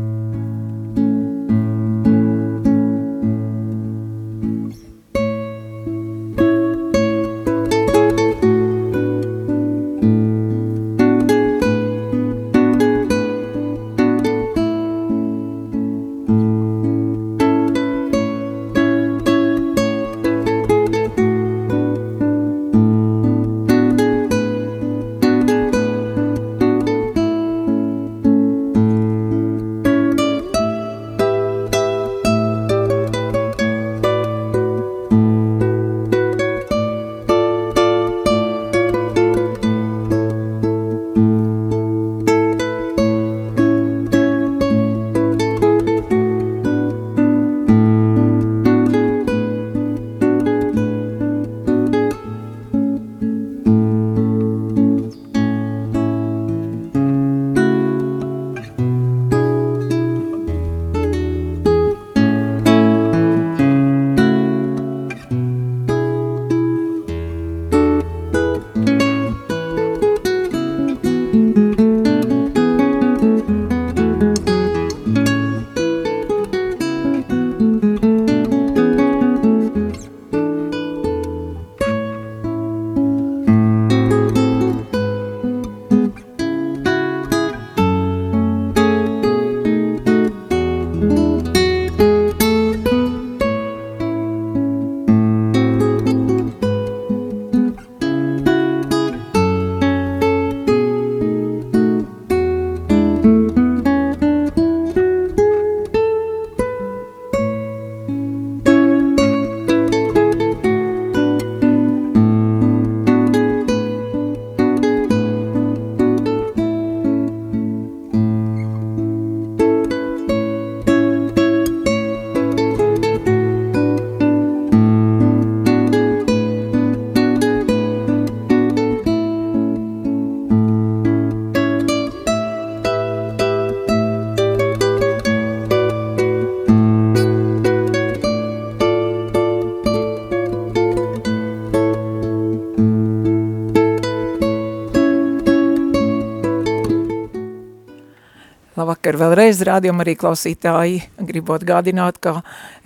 Labvakar vēlreiz, rādījumā arī klausītāji, gribu atgādināt, ka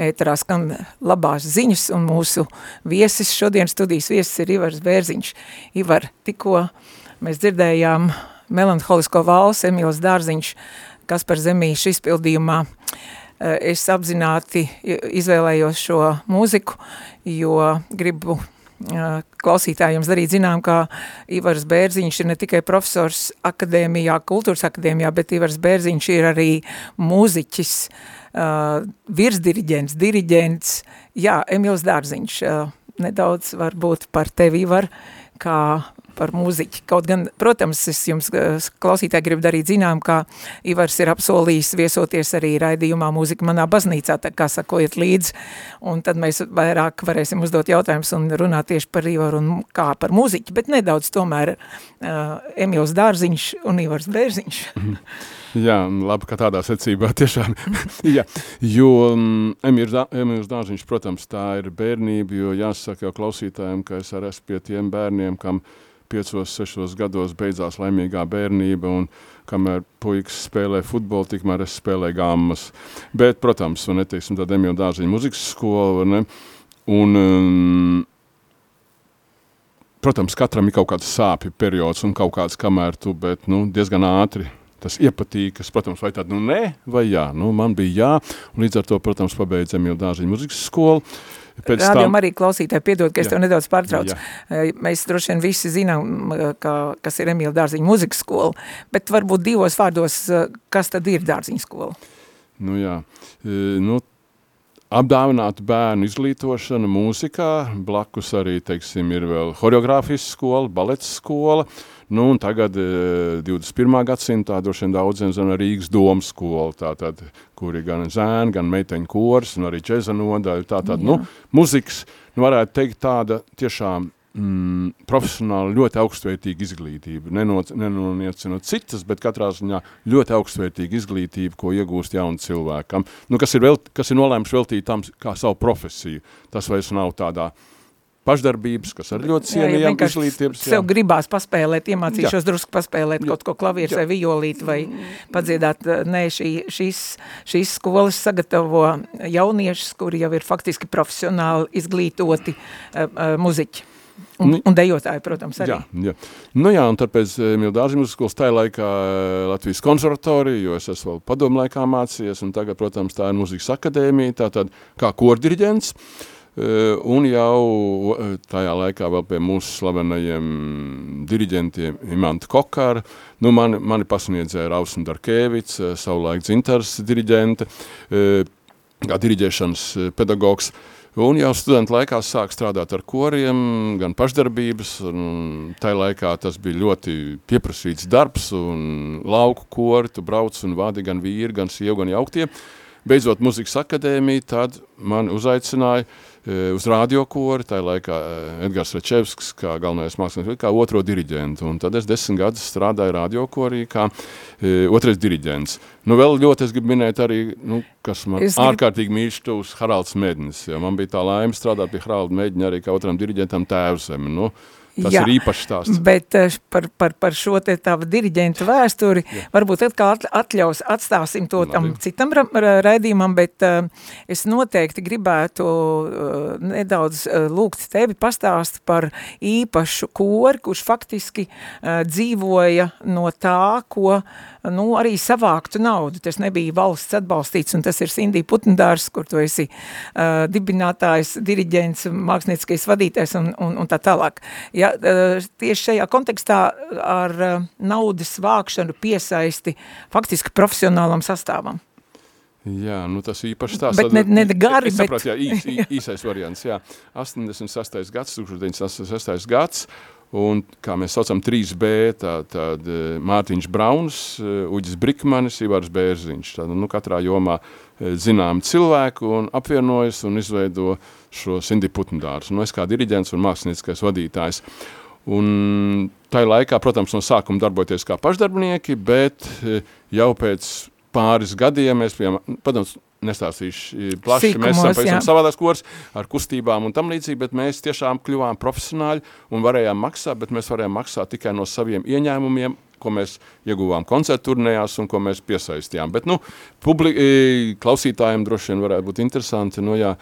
ēterā skan labās ziņas un mūsu viesis, šodien studijas viesis ir Ivars Bērziņš. Ivar, tikko mēs dzirdējām melanholisko valsts, Emīls Dārziņš, kas par zemīšu izpildījumā. Es apzināti izvēlējos šo mūziku, jo gribu klausītājiem darīt zinām, ka Ivars Bērziņš ir ne tikai profesors akadēmijā, kultūras akadēmijā, bet Ivars Bērziņš ir arī mūziķis, virsdiriģents, diriģents, jā, Emils Dārziņš, nedaudz varbūt par tevi var, kā par mūziķi. Kaut gan, protams, es jums klausītāji gribu darīt zinām, ka Ivars ir apsolījis viesoties arī raidījumā mūzika manā baznīcā, tā kā sakojiet līdzi, un tad mēs vairāk varēsim uzdot jautājumus un runāt tieši par Ivaru un kā par mūziķi, bet nedaudz tomēr uh, Emils Dārziņš un Ivars Bērziņš. Jā, labi, ka tādā secībā tiešām, [LAUGHS] jā, jo um, Emīls Dārziņš, protams, tā ir bērnība, jo jāsaka jau klausītājiem, ka es arī esmu pie tiem bērniem, kam uh, piecos, sešos gados beidzās laimīgā bērnība, un kamēr puikas spēlē futbolu, tikmēr es spēlēju gammas. Bet, protams, vai ne, teiksim, tāda Emīla Dārziņa muzikas skola, ne, un, um, protams, katram ir kaut kāds sāpju periods un kaut kāds, kamēr tu, bet, nu, diezgan ātri tas iepatīkas, protams, vai tad, nu, nē, vai jā, nu, man bija jā, un līdz ar to, protams, pabeidz Emīla Dārziņa muzikas skolu, Pēc Rādījum tam... arī klausītāji, piedod, ka es tev nedaudz pārtraucu. Jā. Mēs droši vien visi zinām, ka, kas ir Emīla Dārziņa muzikas skola, bet varbūt divos vārdos, kas tad ir Dārziņa skola? Nu jā, nu, apdāvinātu bērnu izglītošana mūzikā, blakus arī, teiksim, ir vēl horeogrāfijas skola, balets skola, uh, Nu, un tagad, 21. gadsimtā, droši vien daudziem zina Rīgas domas skola, tātad, kur ir gan zēni, gan meiteņu kors, un arī džeza nodaļa, tātad, nu, muzikas, nu, varētu teikt tāda tiešām mm, profesionāli ļoti augstvērtīga izglītība, nenoniecinot citas, bet katrā ziņā ļoti augstvērtīga izglītība, ko iegūst jaunu cilvēkam, nu, kas ir, vēl, kas ir nolēms veltīt tam kā savu profesiju. Tas vairs nav tādā uh, pašdarbības, kas arī ļoti cienījām ja izglītības. Sev gribās paspēlēt, iemācīšos jā. drusku paspēlēt jā. kaut ko klavieres vai violīt vai padziedāt. Nē, šī, šīs, šīs skolas sagatavo jauniešus, kuri jau ir faktiski profesionāli izglītoti uh, uh, muziķi. Un, nu, un dejotāji, protams, arī. Jā, jā. Nu jā, un tāpēc Mildāžu muzikas skolas tajā laikā Latvijas konservatorija, jo es esmu vēl padomu laikā mācījies, un tagad, protams, tā ir muzikas akadēmija, tātad kā kordiriģents. Uh, Eh, un jau eh, tajā laikā vēl pie mūsu slavenajiem diriģentiem Imanta Kokara, nu mani, mani pasniedzēja Rausna Darkēvic, eh, savulaik dzintars diriģente, kā diriģēšanas pedagogs, Un jau studentu laikā sāk strādāt ar koriem, gan pašdarbības, un tai laikā tas bija ļoti pieprasīts darbs, un lauku kori, tu brauc un vadi gan vīri, gan sievu, gan jauktie. Beidzot muzikas akadēmiju, tad man uzaicināja uz radiokoru, tajā laikā Edgars Rečevskis, kā galvenais mākslinieks, kā otro diriģentu. Un tad es desmit gadus strādāju radiokorī kā e, otrais diriģents. Nu, vēl ļoti es gribu minēt arī, nu, kas man es ārkārtīgi grib... mīļš tuvs Haralds Mednis. Ja man bija tā laime strādāt pie Haralda Medņa arī kā otram diriģentam tēvzemi. Nu, Tas Jā, ir īpašs stāsts. Bet par, par, par šo te tavu diriģentu vēsturi, Jā. varbūt atkal atļaus, atstāsim to Labi. tam citam ra raidījumam, bet uh, es noteikti gribētu uh, nedaudz uh, lūgt tevi pastāst par īpašu kori, kurš faktiski uh, dzīvoja no tā, ko uh, nu, arī savāktu naudu. Tas nebija valsts atbalstīts, un tas ir Sindī Putendārs, kur tu esi uh, dibinātājs, diriģents, mākslinieckais vadītājs un, un, un tā tālāk. Ja, uh, tieši šajā kontekstā ar uh, naudas vākšanu piesaisti faktiski profesionālam sastāvam. Jā, nu tas īpaši tās. Bet ne, ne gari, es sapratu, bet... jā, īs, īsais variants, jā. [LAUGHS] 86. gads, 1986. gads, Un, kā mēs saucam, 3B, tā, eh, Mārtiņš Brauns, eh, Uģis Brikmanis, Ivars Bērziņš. Tad, nu, katrā jomā eh, zinām cilvēku un apvienojas un izveido šo Cindy Putendārs. Nu, es kā diriģents un mākslinieckais vadītājs. Un tajā laikā, protams, no sākuma darboties kā pašdarbnieki, bet jau pēc pāris gadiem mēs bijām, protams, nestāstīšu plaši, Sīkumos, mēs esam pavisam savādās kurs ar kustībām un tam līdzīgi, bet mēs tiešām kļuvām profesionāļi un varējām maksāt, bet mēs varējām maksāt tikai no saviem ieņēmumiem, ko mēs ieguvām koncertu turnējās un ko mēs piesaistījām. Bet, nu, publi, klausītājiem droši vien varētu būt interesanti, nu, jā,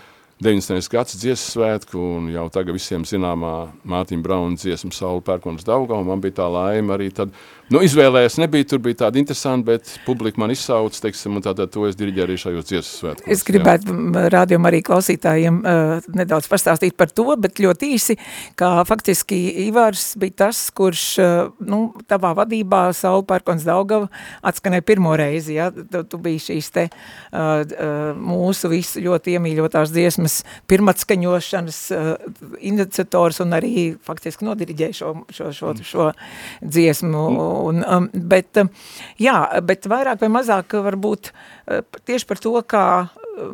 90. gads dziesmu svētku un jau tagad visiem zināmā Mārtiņa Brauna dziesma Saula Pērkonas Dauga, un man bija tā laime arī tad Nu, izvēlējies nebija, tur bija tāda interesanta, bet publika man izsauc, teiksim, un tātad to es diriģēju arī šajos dziesmas svētkos. Es gribētu rādījumā arī klausītājiem uh, nedaudz pastāstīt par to, bet ļoti īsi, kā faktiski Ivārs bija tas, kurš, uh, nu, tavā vadībā Saula Pērkons Daugava atskanēja pirmo reizi, ja, tu, tu biji šīs te uh, mūsu visu ļoti iemīļotās dziesmas pirmatskaņošanas uh, iniciators un arī faktiski nodiriģēja šo, šo, šo, šo dziesmu Un, um, bet, um, jā, bet vairāk vai mazāk varbūt uh, tieši par to, kā,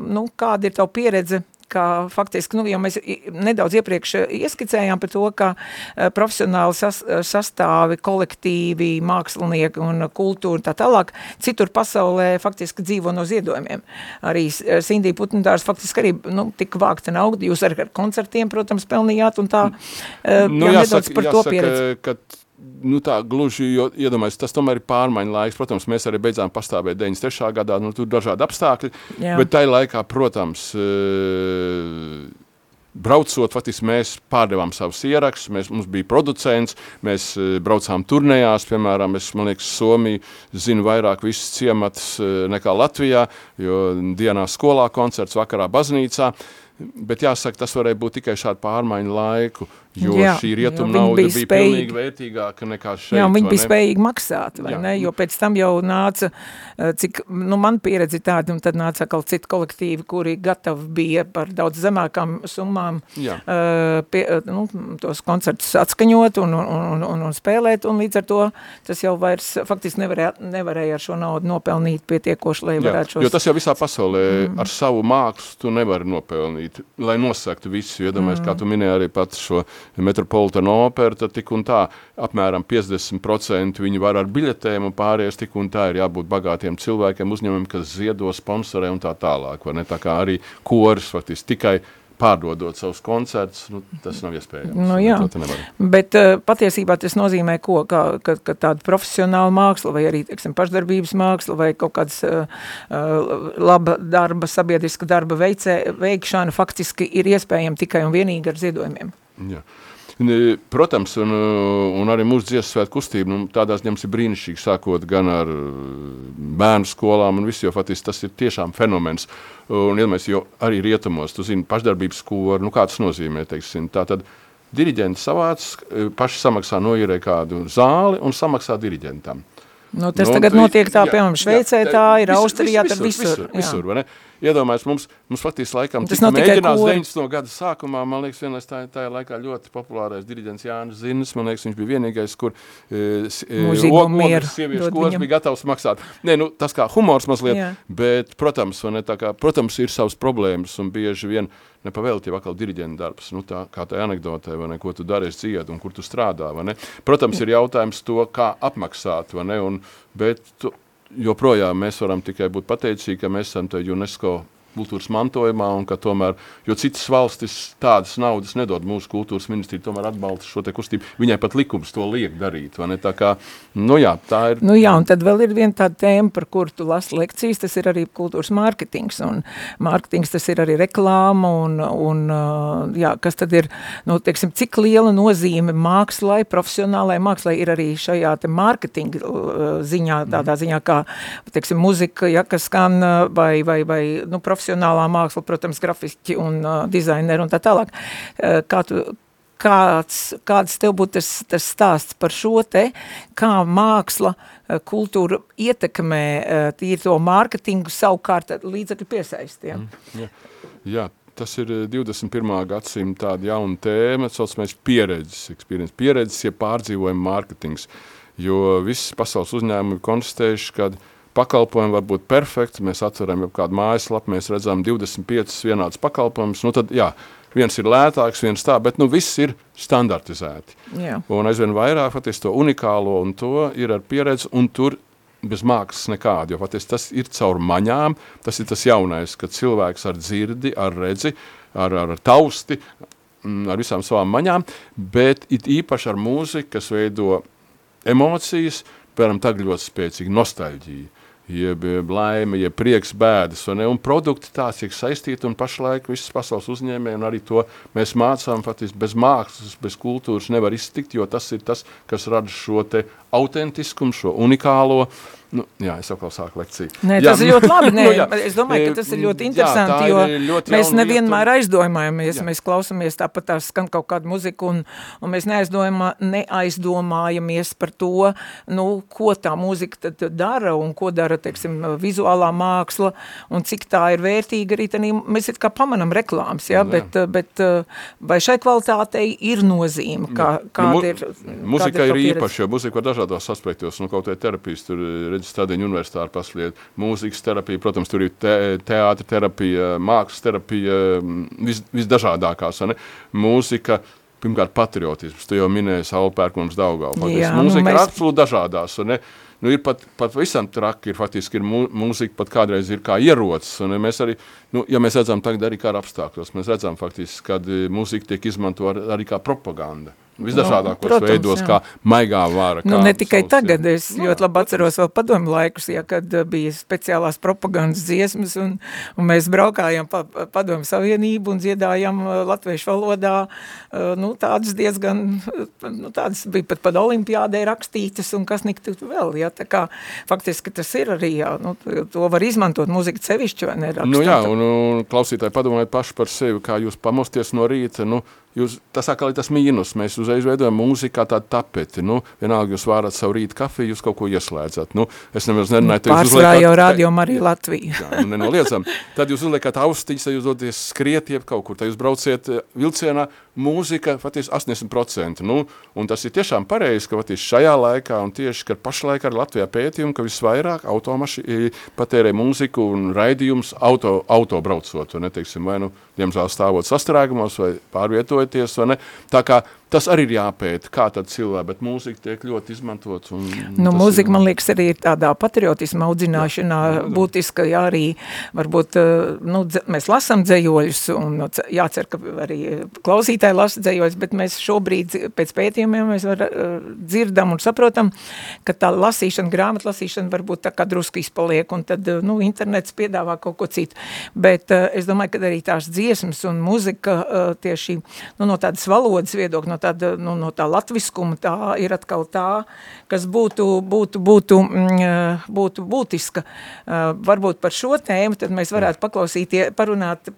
nu, kāda ir tava pieredze kā faktiski, nu, jau mēs nedaudz iepriekš ieskicējām par to, ka uh, profesionāli sas, sastāvi, kolektīvi, mākslinieki un kultūra tā tālāk, citur pasaulē faktiski dzīvo no ziedojumiem. Arī Sindija Putnedārs faktiski arī, nu, tika vākta nauda, jūs ar, ar koncertiem, protams, pelnījāt un tā, uh, nu, jā, jāsaka, nedaudz par jāsaka, to pieredzi. Ka nu tā gluži, jo iedomājies, tas tomēr ir pārmaiņu laiks. Protams, mēs arī beidzām pastāvēt 93. gadā, nu tur dažādi apstākļi, Jā. bet tai laikā, protams, e, braucot, faktiski mēs pārdevām savus ierakstus, mēs, mums bija producents, mēs e, braucām turnējās, piemēram, es, man liekas, Somiju zinu vairāk visas ciematas e, nekā Latvijā, jo dienā skolā koncerts, vakarā baznīcā, bet jāsaka, tas varēja būt tikai šādu pārmaiņu laiku, jo jā, šī rietuma nauda bija, bija pilnīgi vērtīgāka nekā šeit. Jā, viņi bija spējīgi maksāt, vai jā. ne, jo pēc tam jau nāca, eh, cik, nu, man pieredzi tāda, un tad nāca atkal citi kolektīvi, kuri gatavi bija par daudz zemākām summām uh, pie, eh, nu, tos koncertus atskaņot un, un, un, un, un spēlēt, un līdz ar to tas jau vairs faktiski nevarēja, nevarēja ar šo naudu nopelnīt pietiekoši, lai jā, varētu šos... Jo tas jau visā pasaulē mm. ar savu mākslu tu nevari nopelnīt, lai nosaktu visu, iedomājies, mm. kā tu minēji arī pats šo Metropolitana opera, tad tik un tā apmēram 50% viņi var ar biļetēm un pārējais tik un tā ir jābūt bagātiem cilvēkiem, uzņēmumiem, kas ziedo, sponsorē un tā tālāk. Tā kā arī koris faktiski tikai pārdodot savus koncertus, nu, tas nav iespējams. Nu, jā, bet uh, patiesībā tas nozīmē, ko, ka, ka, ka tāda profesionāla māksla vai arī, teiksim, pašdarbības māksla vai kaut kāds uh, uh, laba darba, sabiedriska darba veicē, veikšana faktiski ir iespējama tikai un vienīgi ar ziedojumiem. Jā. Protams, un, un arī mūsu dziesmu svētku kustība, nu, tādās ņems ir brīnišķīgi, sākot gan ar bērnu skolām un visu, jo faktiski tas ir tiešām fenomens. Un, mēs jau arī rietumos, tu zini, pašdarbības skolu, nu, kā tas nozīmē, teiksim, tā tad diriģenti savāc, paši samaksā noīrē kādu zāli un samaksā diriģentam. Nu, tas nu, tagad notiek tā, piemēram, Šveicē, tā ir Austrijā, tad visur. Visur, visur, vai ne? Iedomājies, mums, mums faktiski laikam tas mēģinās 90. gada sākumā, man liekas, vienais tā, tā laikā ļoti populārais diriģents Jānis Zinis, man liekas, viņš bija vienīgais, kur e, ogres sieviešu kors bija gatavs maksāt. Nē, nu, tas kā humors mazliet, Jā. bet, protams, vai ne, tā kā, protams, ir savas problēmas un bieži vien nepavēlti jau atkal diriģenta darbs, nu tā, kā tā anekdotē, vai ne, ko tu dari, dzied un kur tu strādā, vai ne. Protams, ir jautājums to, kā apmaksāt, vai ne, un, bet tu, joprojām mēs varam tikai būt pateicīgi, ka mēs esam UNESCO kultūras mantojumā, un ka tomēr, jo citas valstis tādas naudas nedod mūsu kultūras ministrija, tomēr atbalsta šo te kustību. Viņai pat likums to liek darīt, vai ne? Tā kā, nu jā, tā ir. Nu jā, un tad vēl ir viena tāda tēma, par kuru tu lasi lekcijas, tas ir arī kultūras mārketings, un mārketings tas ir arī reklāma, un, un jā, kas tad ir, nu, teiksim, cik liela nozīme mākslai, profesionālai mākslai ir arī šajā te mārketinga ziņā, tādā ziņā kā, teiksim, muzika, ja, kas skan, vai, vai, vai, nu, profesionālai profesionālā māksla, protams, grafiski un uh, dizaineri un tā tālāk. Uh, kā tu, kāds, kāds tev būtu tas, tas stāsts par šo te, kā māksla, kultūra ietekmē tīri to mārketingu savukārt līdzekļu piesaistiem? Mm, jā. jā, tas ir 21. Uh, gadsimta tāda jauna tēma, saucamais pieredzes, pieredzes, pieredzes ja pārdzīvojuma mārketings, jo visas pasaules uzņēmumi konstatējuši, kad uh, pakalpojumi var būt perfekti. Mēs atveram jau kādu mājaslapu, mēs redzam 25 vienādas pakalpojumus. Nu tad, jā, viens ir lētāks, viens tā, bet nu, viss ir standartizēti. Jā. Un aizvien vairāk patiesi to unikālo un to ir ar pieredzi, un tur bez mākslas nekādu, jo patiesi tas ir caur maņām, tas ir tas jaunais, kad cilvēks ar dzirdi, ar redzi, ar, ar tausti, mm, ar visām savām maņām, bet it īpaši ar mūziku, kas veido emocijas, piemēram, tagad ļoti spēcīga nostalģija jeb laime, jeb prieks bēdas, un, produkti tās tiek saistīti, un pašlaik visas pasaules uzņēmēji, un arī to mēs mācām, faktiski bez mākslas, bez kultūras nevar iztikt, jo tas ir tas, kas rada šo autentiskumu, šo unikālo, Nu, jā, es atkal sāku lekciju. Nē, jā, tas ir ļoti labi. [LAUGHS] Nē, nu, es domāju, ka tas ir ļoti interesanti, jā, jo ļoti mēs nevienmēr lieta. aizdomājamies. Jā. Mēs klausamies tāpat tās skan kaut kādu muziku un, un mēs neaizdomā, neaizdomājamies par to, nu, ko tā muzika tad dara un ko dara, teiksim, vizuālā māksla un cik tā ir vērtīga arī tanī, mēs it kā pamanam reklāmas, jā, jā. Bet, bet vai šai kvalitātei ir nozīme, kā, kāda nu, ir? Muzika ir, ir īpaša, jo muzika var dažādos aspektos, nu, kaut vai terapijas tur Reģis Stadiņa universitāri pasliet, mūzikas terapija, protams, tur ir te, teātra terapija, mākslas terapija, vis, visdažādākās, ne? Mūzika, pirmkārt, patriotisms, tu jau minēji Saula Pērkums Daugavā. Mūzika nu mēs... ir absolūti dažādās, ne? Nu, ir pat, pat visam traki, ir faktiski ir mūzika pat kādreiz ir kā ierocis, un mēs arī, nu, ja mēs redzam tagad arī kā apstākļos, mēs redzam faktiski, kad mūzika tiek izmanto ar, arī kā propaganda visdažādākos protams, veidos, jā. kā maigā vāra. Nu, ne tikai savus, tagad, es jā, ļoti labi atceros vēl padomu laikus, ja, kad uh, bija speciālās propagandas dziesmas, un, un mēs braukājām pa padomu savienību un dziedājām uh, latviešu valodā, uh, nu, tādas diezgan, nu, tādas bija pat pat olimpiādē rakstītas, un kas niktu vēl, ja, tā kā faktiski tas ir arī, jā, nu, to var izmantot muzika sevišķi, vai ne, rakstot. Nu jā, un, un klausītāji padomājiet paši par sevi, kā jūs pamosties no rīta, nu, Jūs, tas atkal ir tas mīnus. Mēs uzreiz veidojam mūziku kā tādu tapeti. Nu, vienalga, jūs vārat savu rītu kafiju, jūs kaut ko ieslēdzat. Nu, es nemaz nerunāju, ka jūs uzliekat... jau rādījām arī Latviju. jā, nu, nenoliedzam. Tad jūs uzliekat austiņas, tad jūs doties skriet jeb kaut kur, tad jūs brauciet eh, vilcienā, mūzika patiesi 80%. Nu, un tas ir tiešām pareizi, ka patiesi šajā laikā un tieši, kad pašlaik ar Latvijā pētījumu, ka visvairāk automaši patērē mūziku un raidījums auto, auto braucot, vai neteiksim, vai nu, diemžēl stāvot sastrēgumos vai pārvietojoties, vai ne. Tā kā tas arī ir jāpēta, kā tad cilvēki, bet mūzika tiek ļoti izmantots. Un, nu, mūzika, ir... man liekas, arī ir tādā patriotisma audzināšanā jā, jā, būtiska, jā, arī varbūt, eh, nu, dze, mēs lasam dzējoļus, un jācer, ka arī klausītāji lasa dzējoļus, bet mēs šobrīd pēc pētījumiem mēs var, uh, dzirdam un saprotam, ka tā lasīšana, grāmatlasīšana varbūt tā kā drusku izpaliek, un tad, eh, nu, internets piedāvā kaut ko citu. Bet es domāju, ka arī tās dziesmas un muzika uh, tieši, nu, no tādas valodas viedokļa, no tāda, nu, no tā latviskuma, tā ir atkal tā, kas būtu, būtu, būtu, mm, būtu būtiska. Varbūt par šo tēmu tad mēs varētu paklausīt, parunāt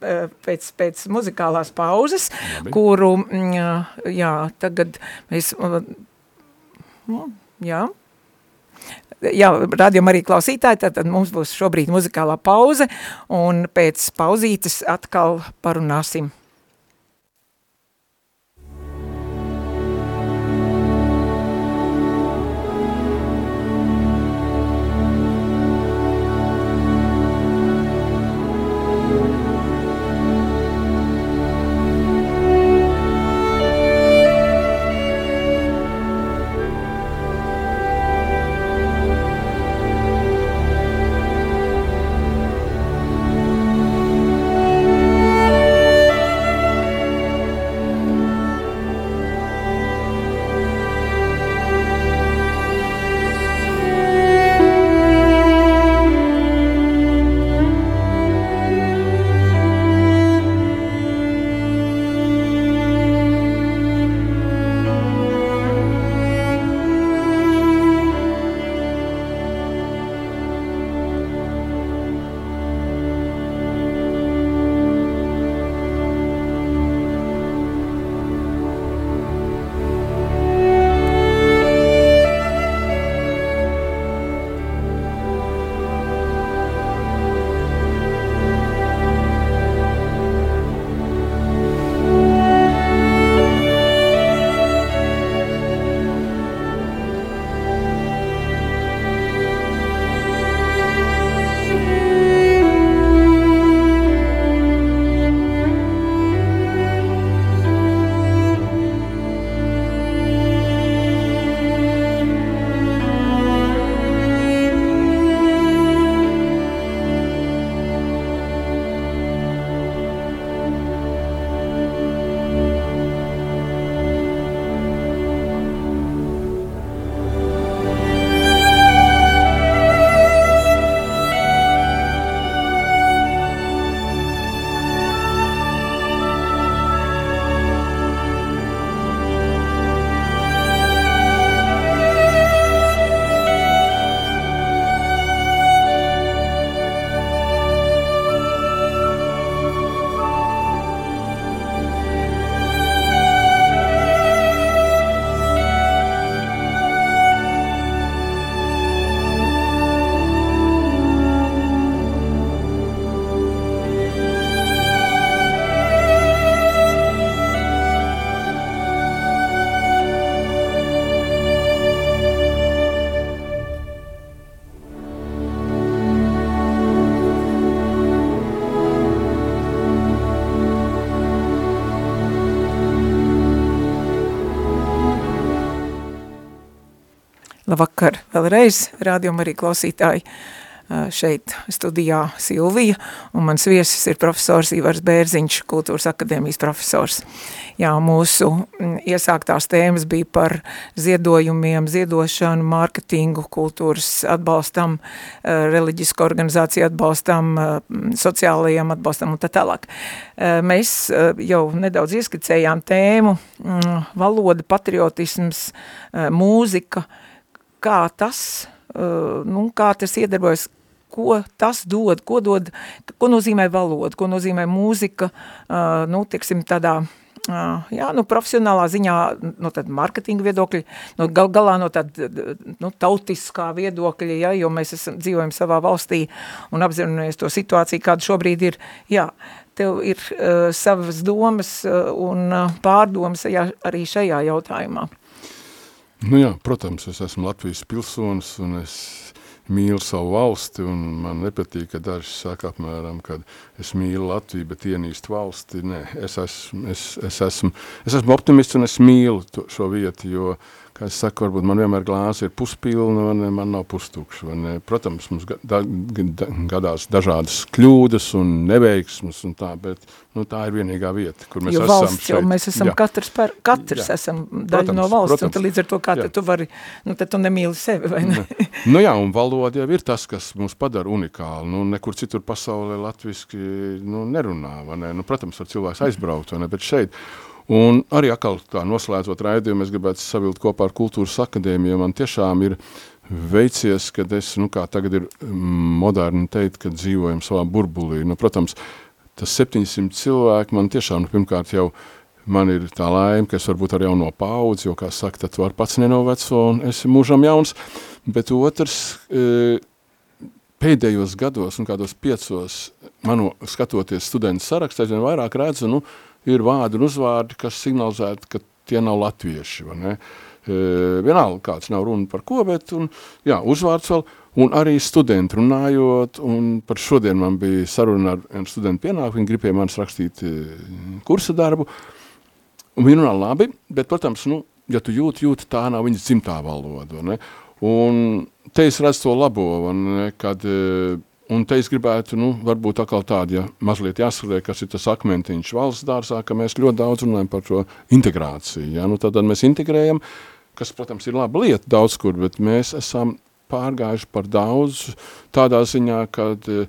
pēc, pēc muzikālās pauzes, Labi. kuru, mm, jā, tagad mēs, nu, jā, Jā, rādījumā arī klausītāji, tad, tad mums būs šobrīd muzikālā pauze, un pēc pauzītes atkal parunāsim. Labvakar vēlreiz, rādījuma arī klausītāji. Šeit studijā Silvija, un mans viesis ir profesors Ivars Bērziņš, kultūras akadēmijas profesors. Jā, mūsu iesāktās tēmas bija par ziedojumiem, ziedošanu, mārketingu, kultūras atbalstam, reliģisku organizāciju atbalstam, sociālajiem atbalstam un tā tālāk. Mēs jau nedaudz ieskicējām tēmu valoda, patriotisms, mūzika, kā tas nu, kā tas iedarbojas, ko tas dod, ko dod, ko nozīmē valoda, ko nozīmē mūzika, nu, tieksim, tādā, jā, nu, profesionālā ziņā, no tad marketinga viedokļa, no gal, galā no tāda, nu, tautiskā viedokļa, ja, jo mēs esam, dzīvojam savā valstī un apzināmies to situāciju, kāda šobrīd ir, jā, tev ir uh, savas domas uh, un uh, pārdomas jā, arī šajā jautājumā. Nu jā, protams, es esmu Latvijas pilsonis un es mīlu savu valsti man nepatīk, ka daži saka apmēram, ka es mīlu Latviju, bet ienīst valsti. Nē, es esmu, es, es esmu, es esmu optimists un es mīlu to, šo vietu, jo kā es saku, varbūt man vienmēr glāze ir puspilna, man, man nav pustukša. Protams, mums da, da, gadās dažādas kļūdas un neveiksmas un tā, bet nu, tā ir vienīgā vieta, kur mēs jo esam valsts, šeit. Jo mēs esam jā. katrs, par, katrs jā. esam daļa protams, no valsts, protams. un līdz ar to kā jā. tu vari, nu tad tu nemīli sevi, vai ne? nu jā, un valoda jau ir tas, kas mūs padara unikāli. Nu, nekur citur pasaulē latviski nu, nerunā, vai ne? Nu, protams, var cilvēks aizbraukt, vai ne? Bet šeit, Un arī atkal tā noslēdzot raidījumu, es gribētu savilkt kopā ar Kultūras akadēmiju, man tiešām ir veicies, kad es, nu kā tagad ir moderni teikt, ka dzīvojam savā burbulī. Nu, protams, tas 700 cilvēki man tiešām, nu, pirmkārt jau man ir tā laime, ka es varbūt ar jauno paudzi, jo, kā saka, tad var pats nenoveco un esi mūžam jauns, bet otrs, e, pēdējos gados un kādos piecos, manu skatoties studentu sarakstā, es vien vairāk redzu, nu, ir vārdi un uzvārdi, kas signalizētu, ka tie nav latvieši? E, vienalga, kāds nav runa par ko, bet, un, jā, uzvārds vēl, un arī studenti runājot, un par šodien man bija saruna ar studentu pienāku, viņi grib pie manis rakstīt e, kursa darbu, un viņi runā labi, bet, protams, nu, ja tu jūti, jūti, tā nav viņas dzimtā valoda, ne? Un te es redzu to labo, ne, kad e, Un te es gribētu, nu, varbūt atkal tādu, ja mazliet jāsaliek, kas ir tas akmentiņš valsts dārzā, ka mēs ļoti daudz runājam par šo integrāciju. Ja? Nu, tad mēs integrējam, kas, protams, ir laba lieta daudz kur, bet mēs esam pārgājuši par daudz tādā ziņā, kad uh,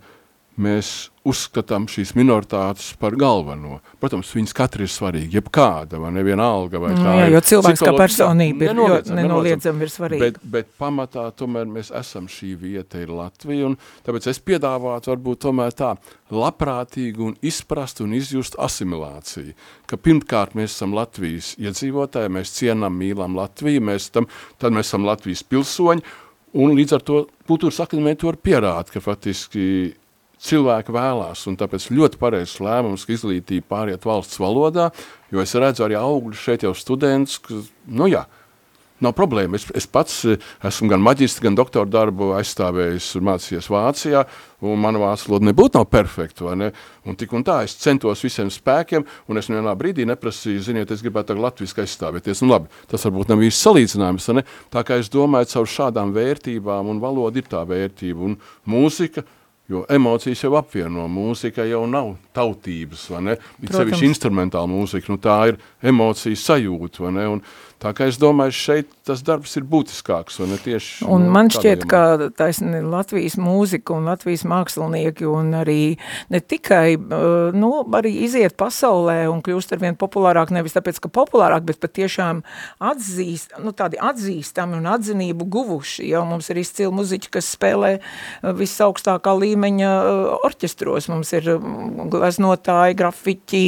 mēs uzskatām šīs minoritātes par galveno. Protams, viņas katra ir svarīga, jebkāda, vai neviena alga, vai tā jā, jo cilvēks kā personība ir ļoti nenoliedzami ir svarīga. Bet, bet pamatā tomēr mēs esam šī vieta ir Latvija, un tāpēc es piedāvātu varbūt tomēr tā labprātīgu un izprast un izjust asimilāciju, ka pirmkārt mēs esam Latvijas iedzīvotāji, mēs cienam, mīlam Latviju, mēs tam, tad mēs esam Latvijas pilsoņi, un līdz ar to kultūras akadēmija to var pierādīt, ka faktiski cilvēki vēlās, tāpēc ļoti pareizs lēmums, ka izglītība pāriet valsts valodā, jo es redzu arī augļu šeit jau students, ka, nu jā, nav problēma. Es, es pats eh, esmu gan maģistri, gan doktora darbu aizstāvējis un mācījies Vācijā, un mana vācu valoda nebūtu nav perfekta, vai ne? Un tik un tā, es centos visiem spēkiem, un es nevienā brīdī neprasīju, ziniet, es gribētu tagad latviski aizstāvēties. Nu labi, tas varbūt nav īsti salīdzinājums, ne? Tā kā es domāju, caur šādām vērtībām, un valoda ir tā vērtība, un mūzika, Jo emocijas jau apvieno, mūzika jau nav tautības, vai ne? Ir sevišķi instrumentāla mūzika, nu tā ir emocijas sajūta, vai ne? Un Tā kā es domāju, šeit tas darbs ir būtiskāks, un tieši... Un man šķiet, ka taisni Latvijas mūzika un Latvijas mākslinieki un arī ne tikai, uh, nu, arī iziet pasaulē un kļūst arvien populārāk, nevis tāpēc, ka populārāk, bet patiešām atzīst, nu, tādi atzīstami un atzinību guvuši, jo mums ir izcili muziķi, kas spēlē uh, visaugstākā līmeņa uh, orķestros, mums ir um, gleznotāji, grafiķi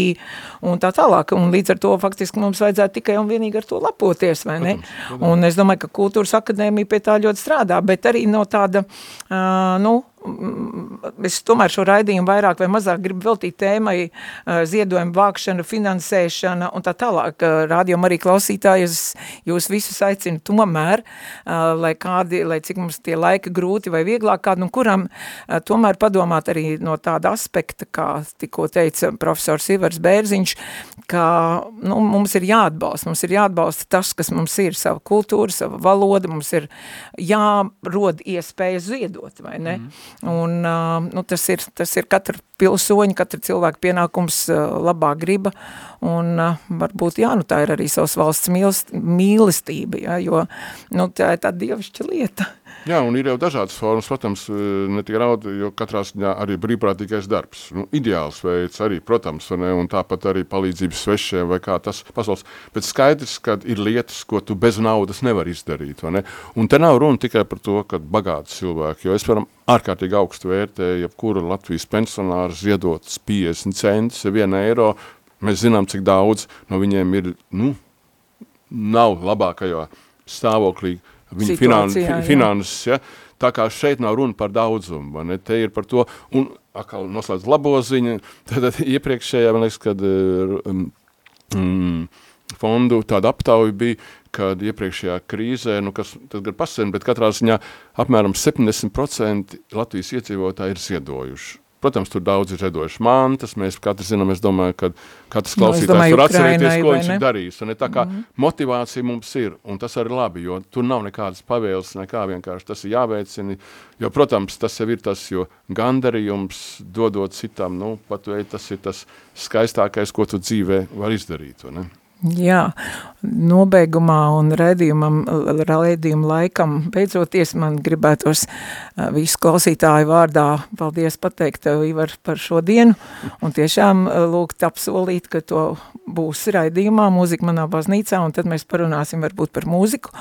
un tā tālāk, un līdz ar to faktiski mums vajadzētu tikai un vienīgi ar to lapu lepoties, vai ne? Protams, protams. Un es domāju, ka kultūras akadēmija pie tā ļoti strādā, bet arī no tāda, uh, nu, es tomēr šo raidījumu vairāk vai mazāk gribu veltīt tēmai ziedojumu vākšana, finansēšana un tā tālāk. Rādījum arī klausītājus, jūs visus aicinu tomēr, lai kādi, lai cik mums tie laika grūti vai vieglāk kādu, un kuram tomēr padomāt arī no tāda aspekta, kā tikko teica profesors Ivars Bērziņš, ka nu, mums ir jāatbalsta, mums ir jāatbalsta tas, kas mums ir, sava kultūra, sava valoda, mums ir jārod iespēja ziedot, vai ne? Mm. Un nu, tas, ir, tas ir katra pilsoņa, katra cilvēka pienākums labā griba, un varbūt, jā, nu tā ir arī savas valsts mīlest, mīlestība, jā, jo nu, tā ir tā dievišķa lieta. Jā, un ir jau dažādas formas, protams, ne tikai nauda, jo katrā ziņā arī brīvprātīgais darbs. Nu, ideāls veids arī, protams, ne, un tāpat arī palīdzības svešiem vai kā tas pasaules. Bet skaidrs, ka ir lietas, ko tu bez naudas nevar izdarīt, vai ne? Un te nav runa tikai par to, ka bagāti cilvēki, jo es varam ārkārtīgi augstu vērtēju, jebkuru Latvijas pensionāru ziedot 50 centus, 1 eiro, mēs zinām, cik daudz no viņiem ir, nu, nav labākajā stāvoklī, viņa finan, finanses, ja, tā kā šeit nav runa par daudzumu, vai ne, te ir par to, un atkal noslēdz labo ziņu, [LAUGHS] tad iepriekšējā, man liekas, kad um, um, fondu tāda aptauja bija, kad iepriekšējā krīzē, nu kas tad gan pasen, bet katrā ziņā apmēram 70% Latvijas iedzīvotāji ir ziedojuši. Protams, tur daudz ir ziedojuši mantas, mēs katrs zinām, es domāju, ka katrs nu, klausītājs var atcerēties, ko viņš ir darījis. Un tā kā mm -hmm. motivācija mums ir, un tas arī labi, jo tur nav nekādas pavēles, nekā vienkārši tas ir jāveicina, jo, protams, tas jau ir tas, jo gandarījums dodot citam, nu, pat vai tas ir tas skaistākais, ko tu dzīvē var izdarīt? Jā, nobeigumā un redzījumam, redzījuma laikam beidzoties man gribētos visu klausītāju vārdā paldies pateikt tev, Ivar, par šo dienu un tiešām lūgt apsolīt, ka to būs raidījumā mūzika manā baznīcā un tad mēs parunāsim varbūt par mūziku.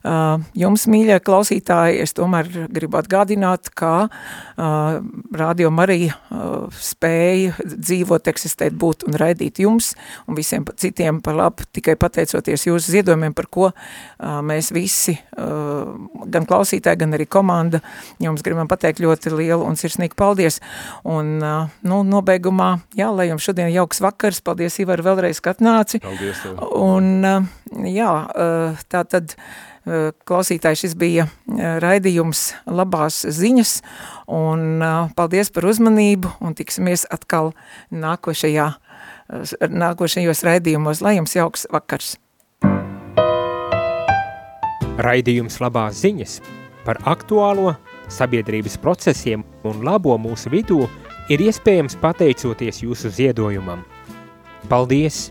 Jums, mīļie klausītāji, es tomēr gribu atgādināt, ka Radio Marija spēja dzīvot, eksistēt, būt un raidīt jums un visiem citiem par labu, tikai pateicoties jūsu ziedojumiem, par ko mēs visi, gan klausītāji, gan arī komanda, jums gribam pateikt ļoti lielu un sirsnīgu paldies. Un, nu, nobeigumā, jā, lai jums šodien jauks vakars, paldies Ivar vēlreiz, ka atnāci. Paldies tev. Un, jā, tā tad klausītāji, šis bija raidījums labās ziņas, un paldies par uzmanību, un tiksimies atkal nākošajā nākošajos raidījumos. Lai jums jauks vakars! Raidījums labās ziņas par aktuālo sabiedrības procesiem un labo mūsu vidū ir iespējams pateicoties jūsu ziedojumam. Paldies!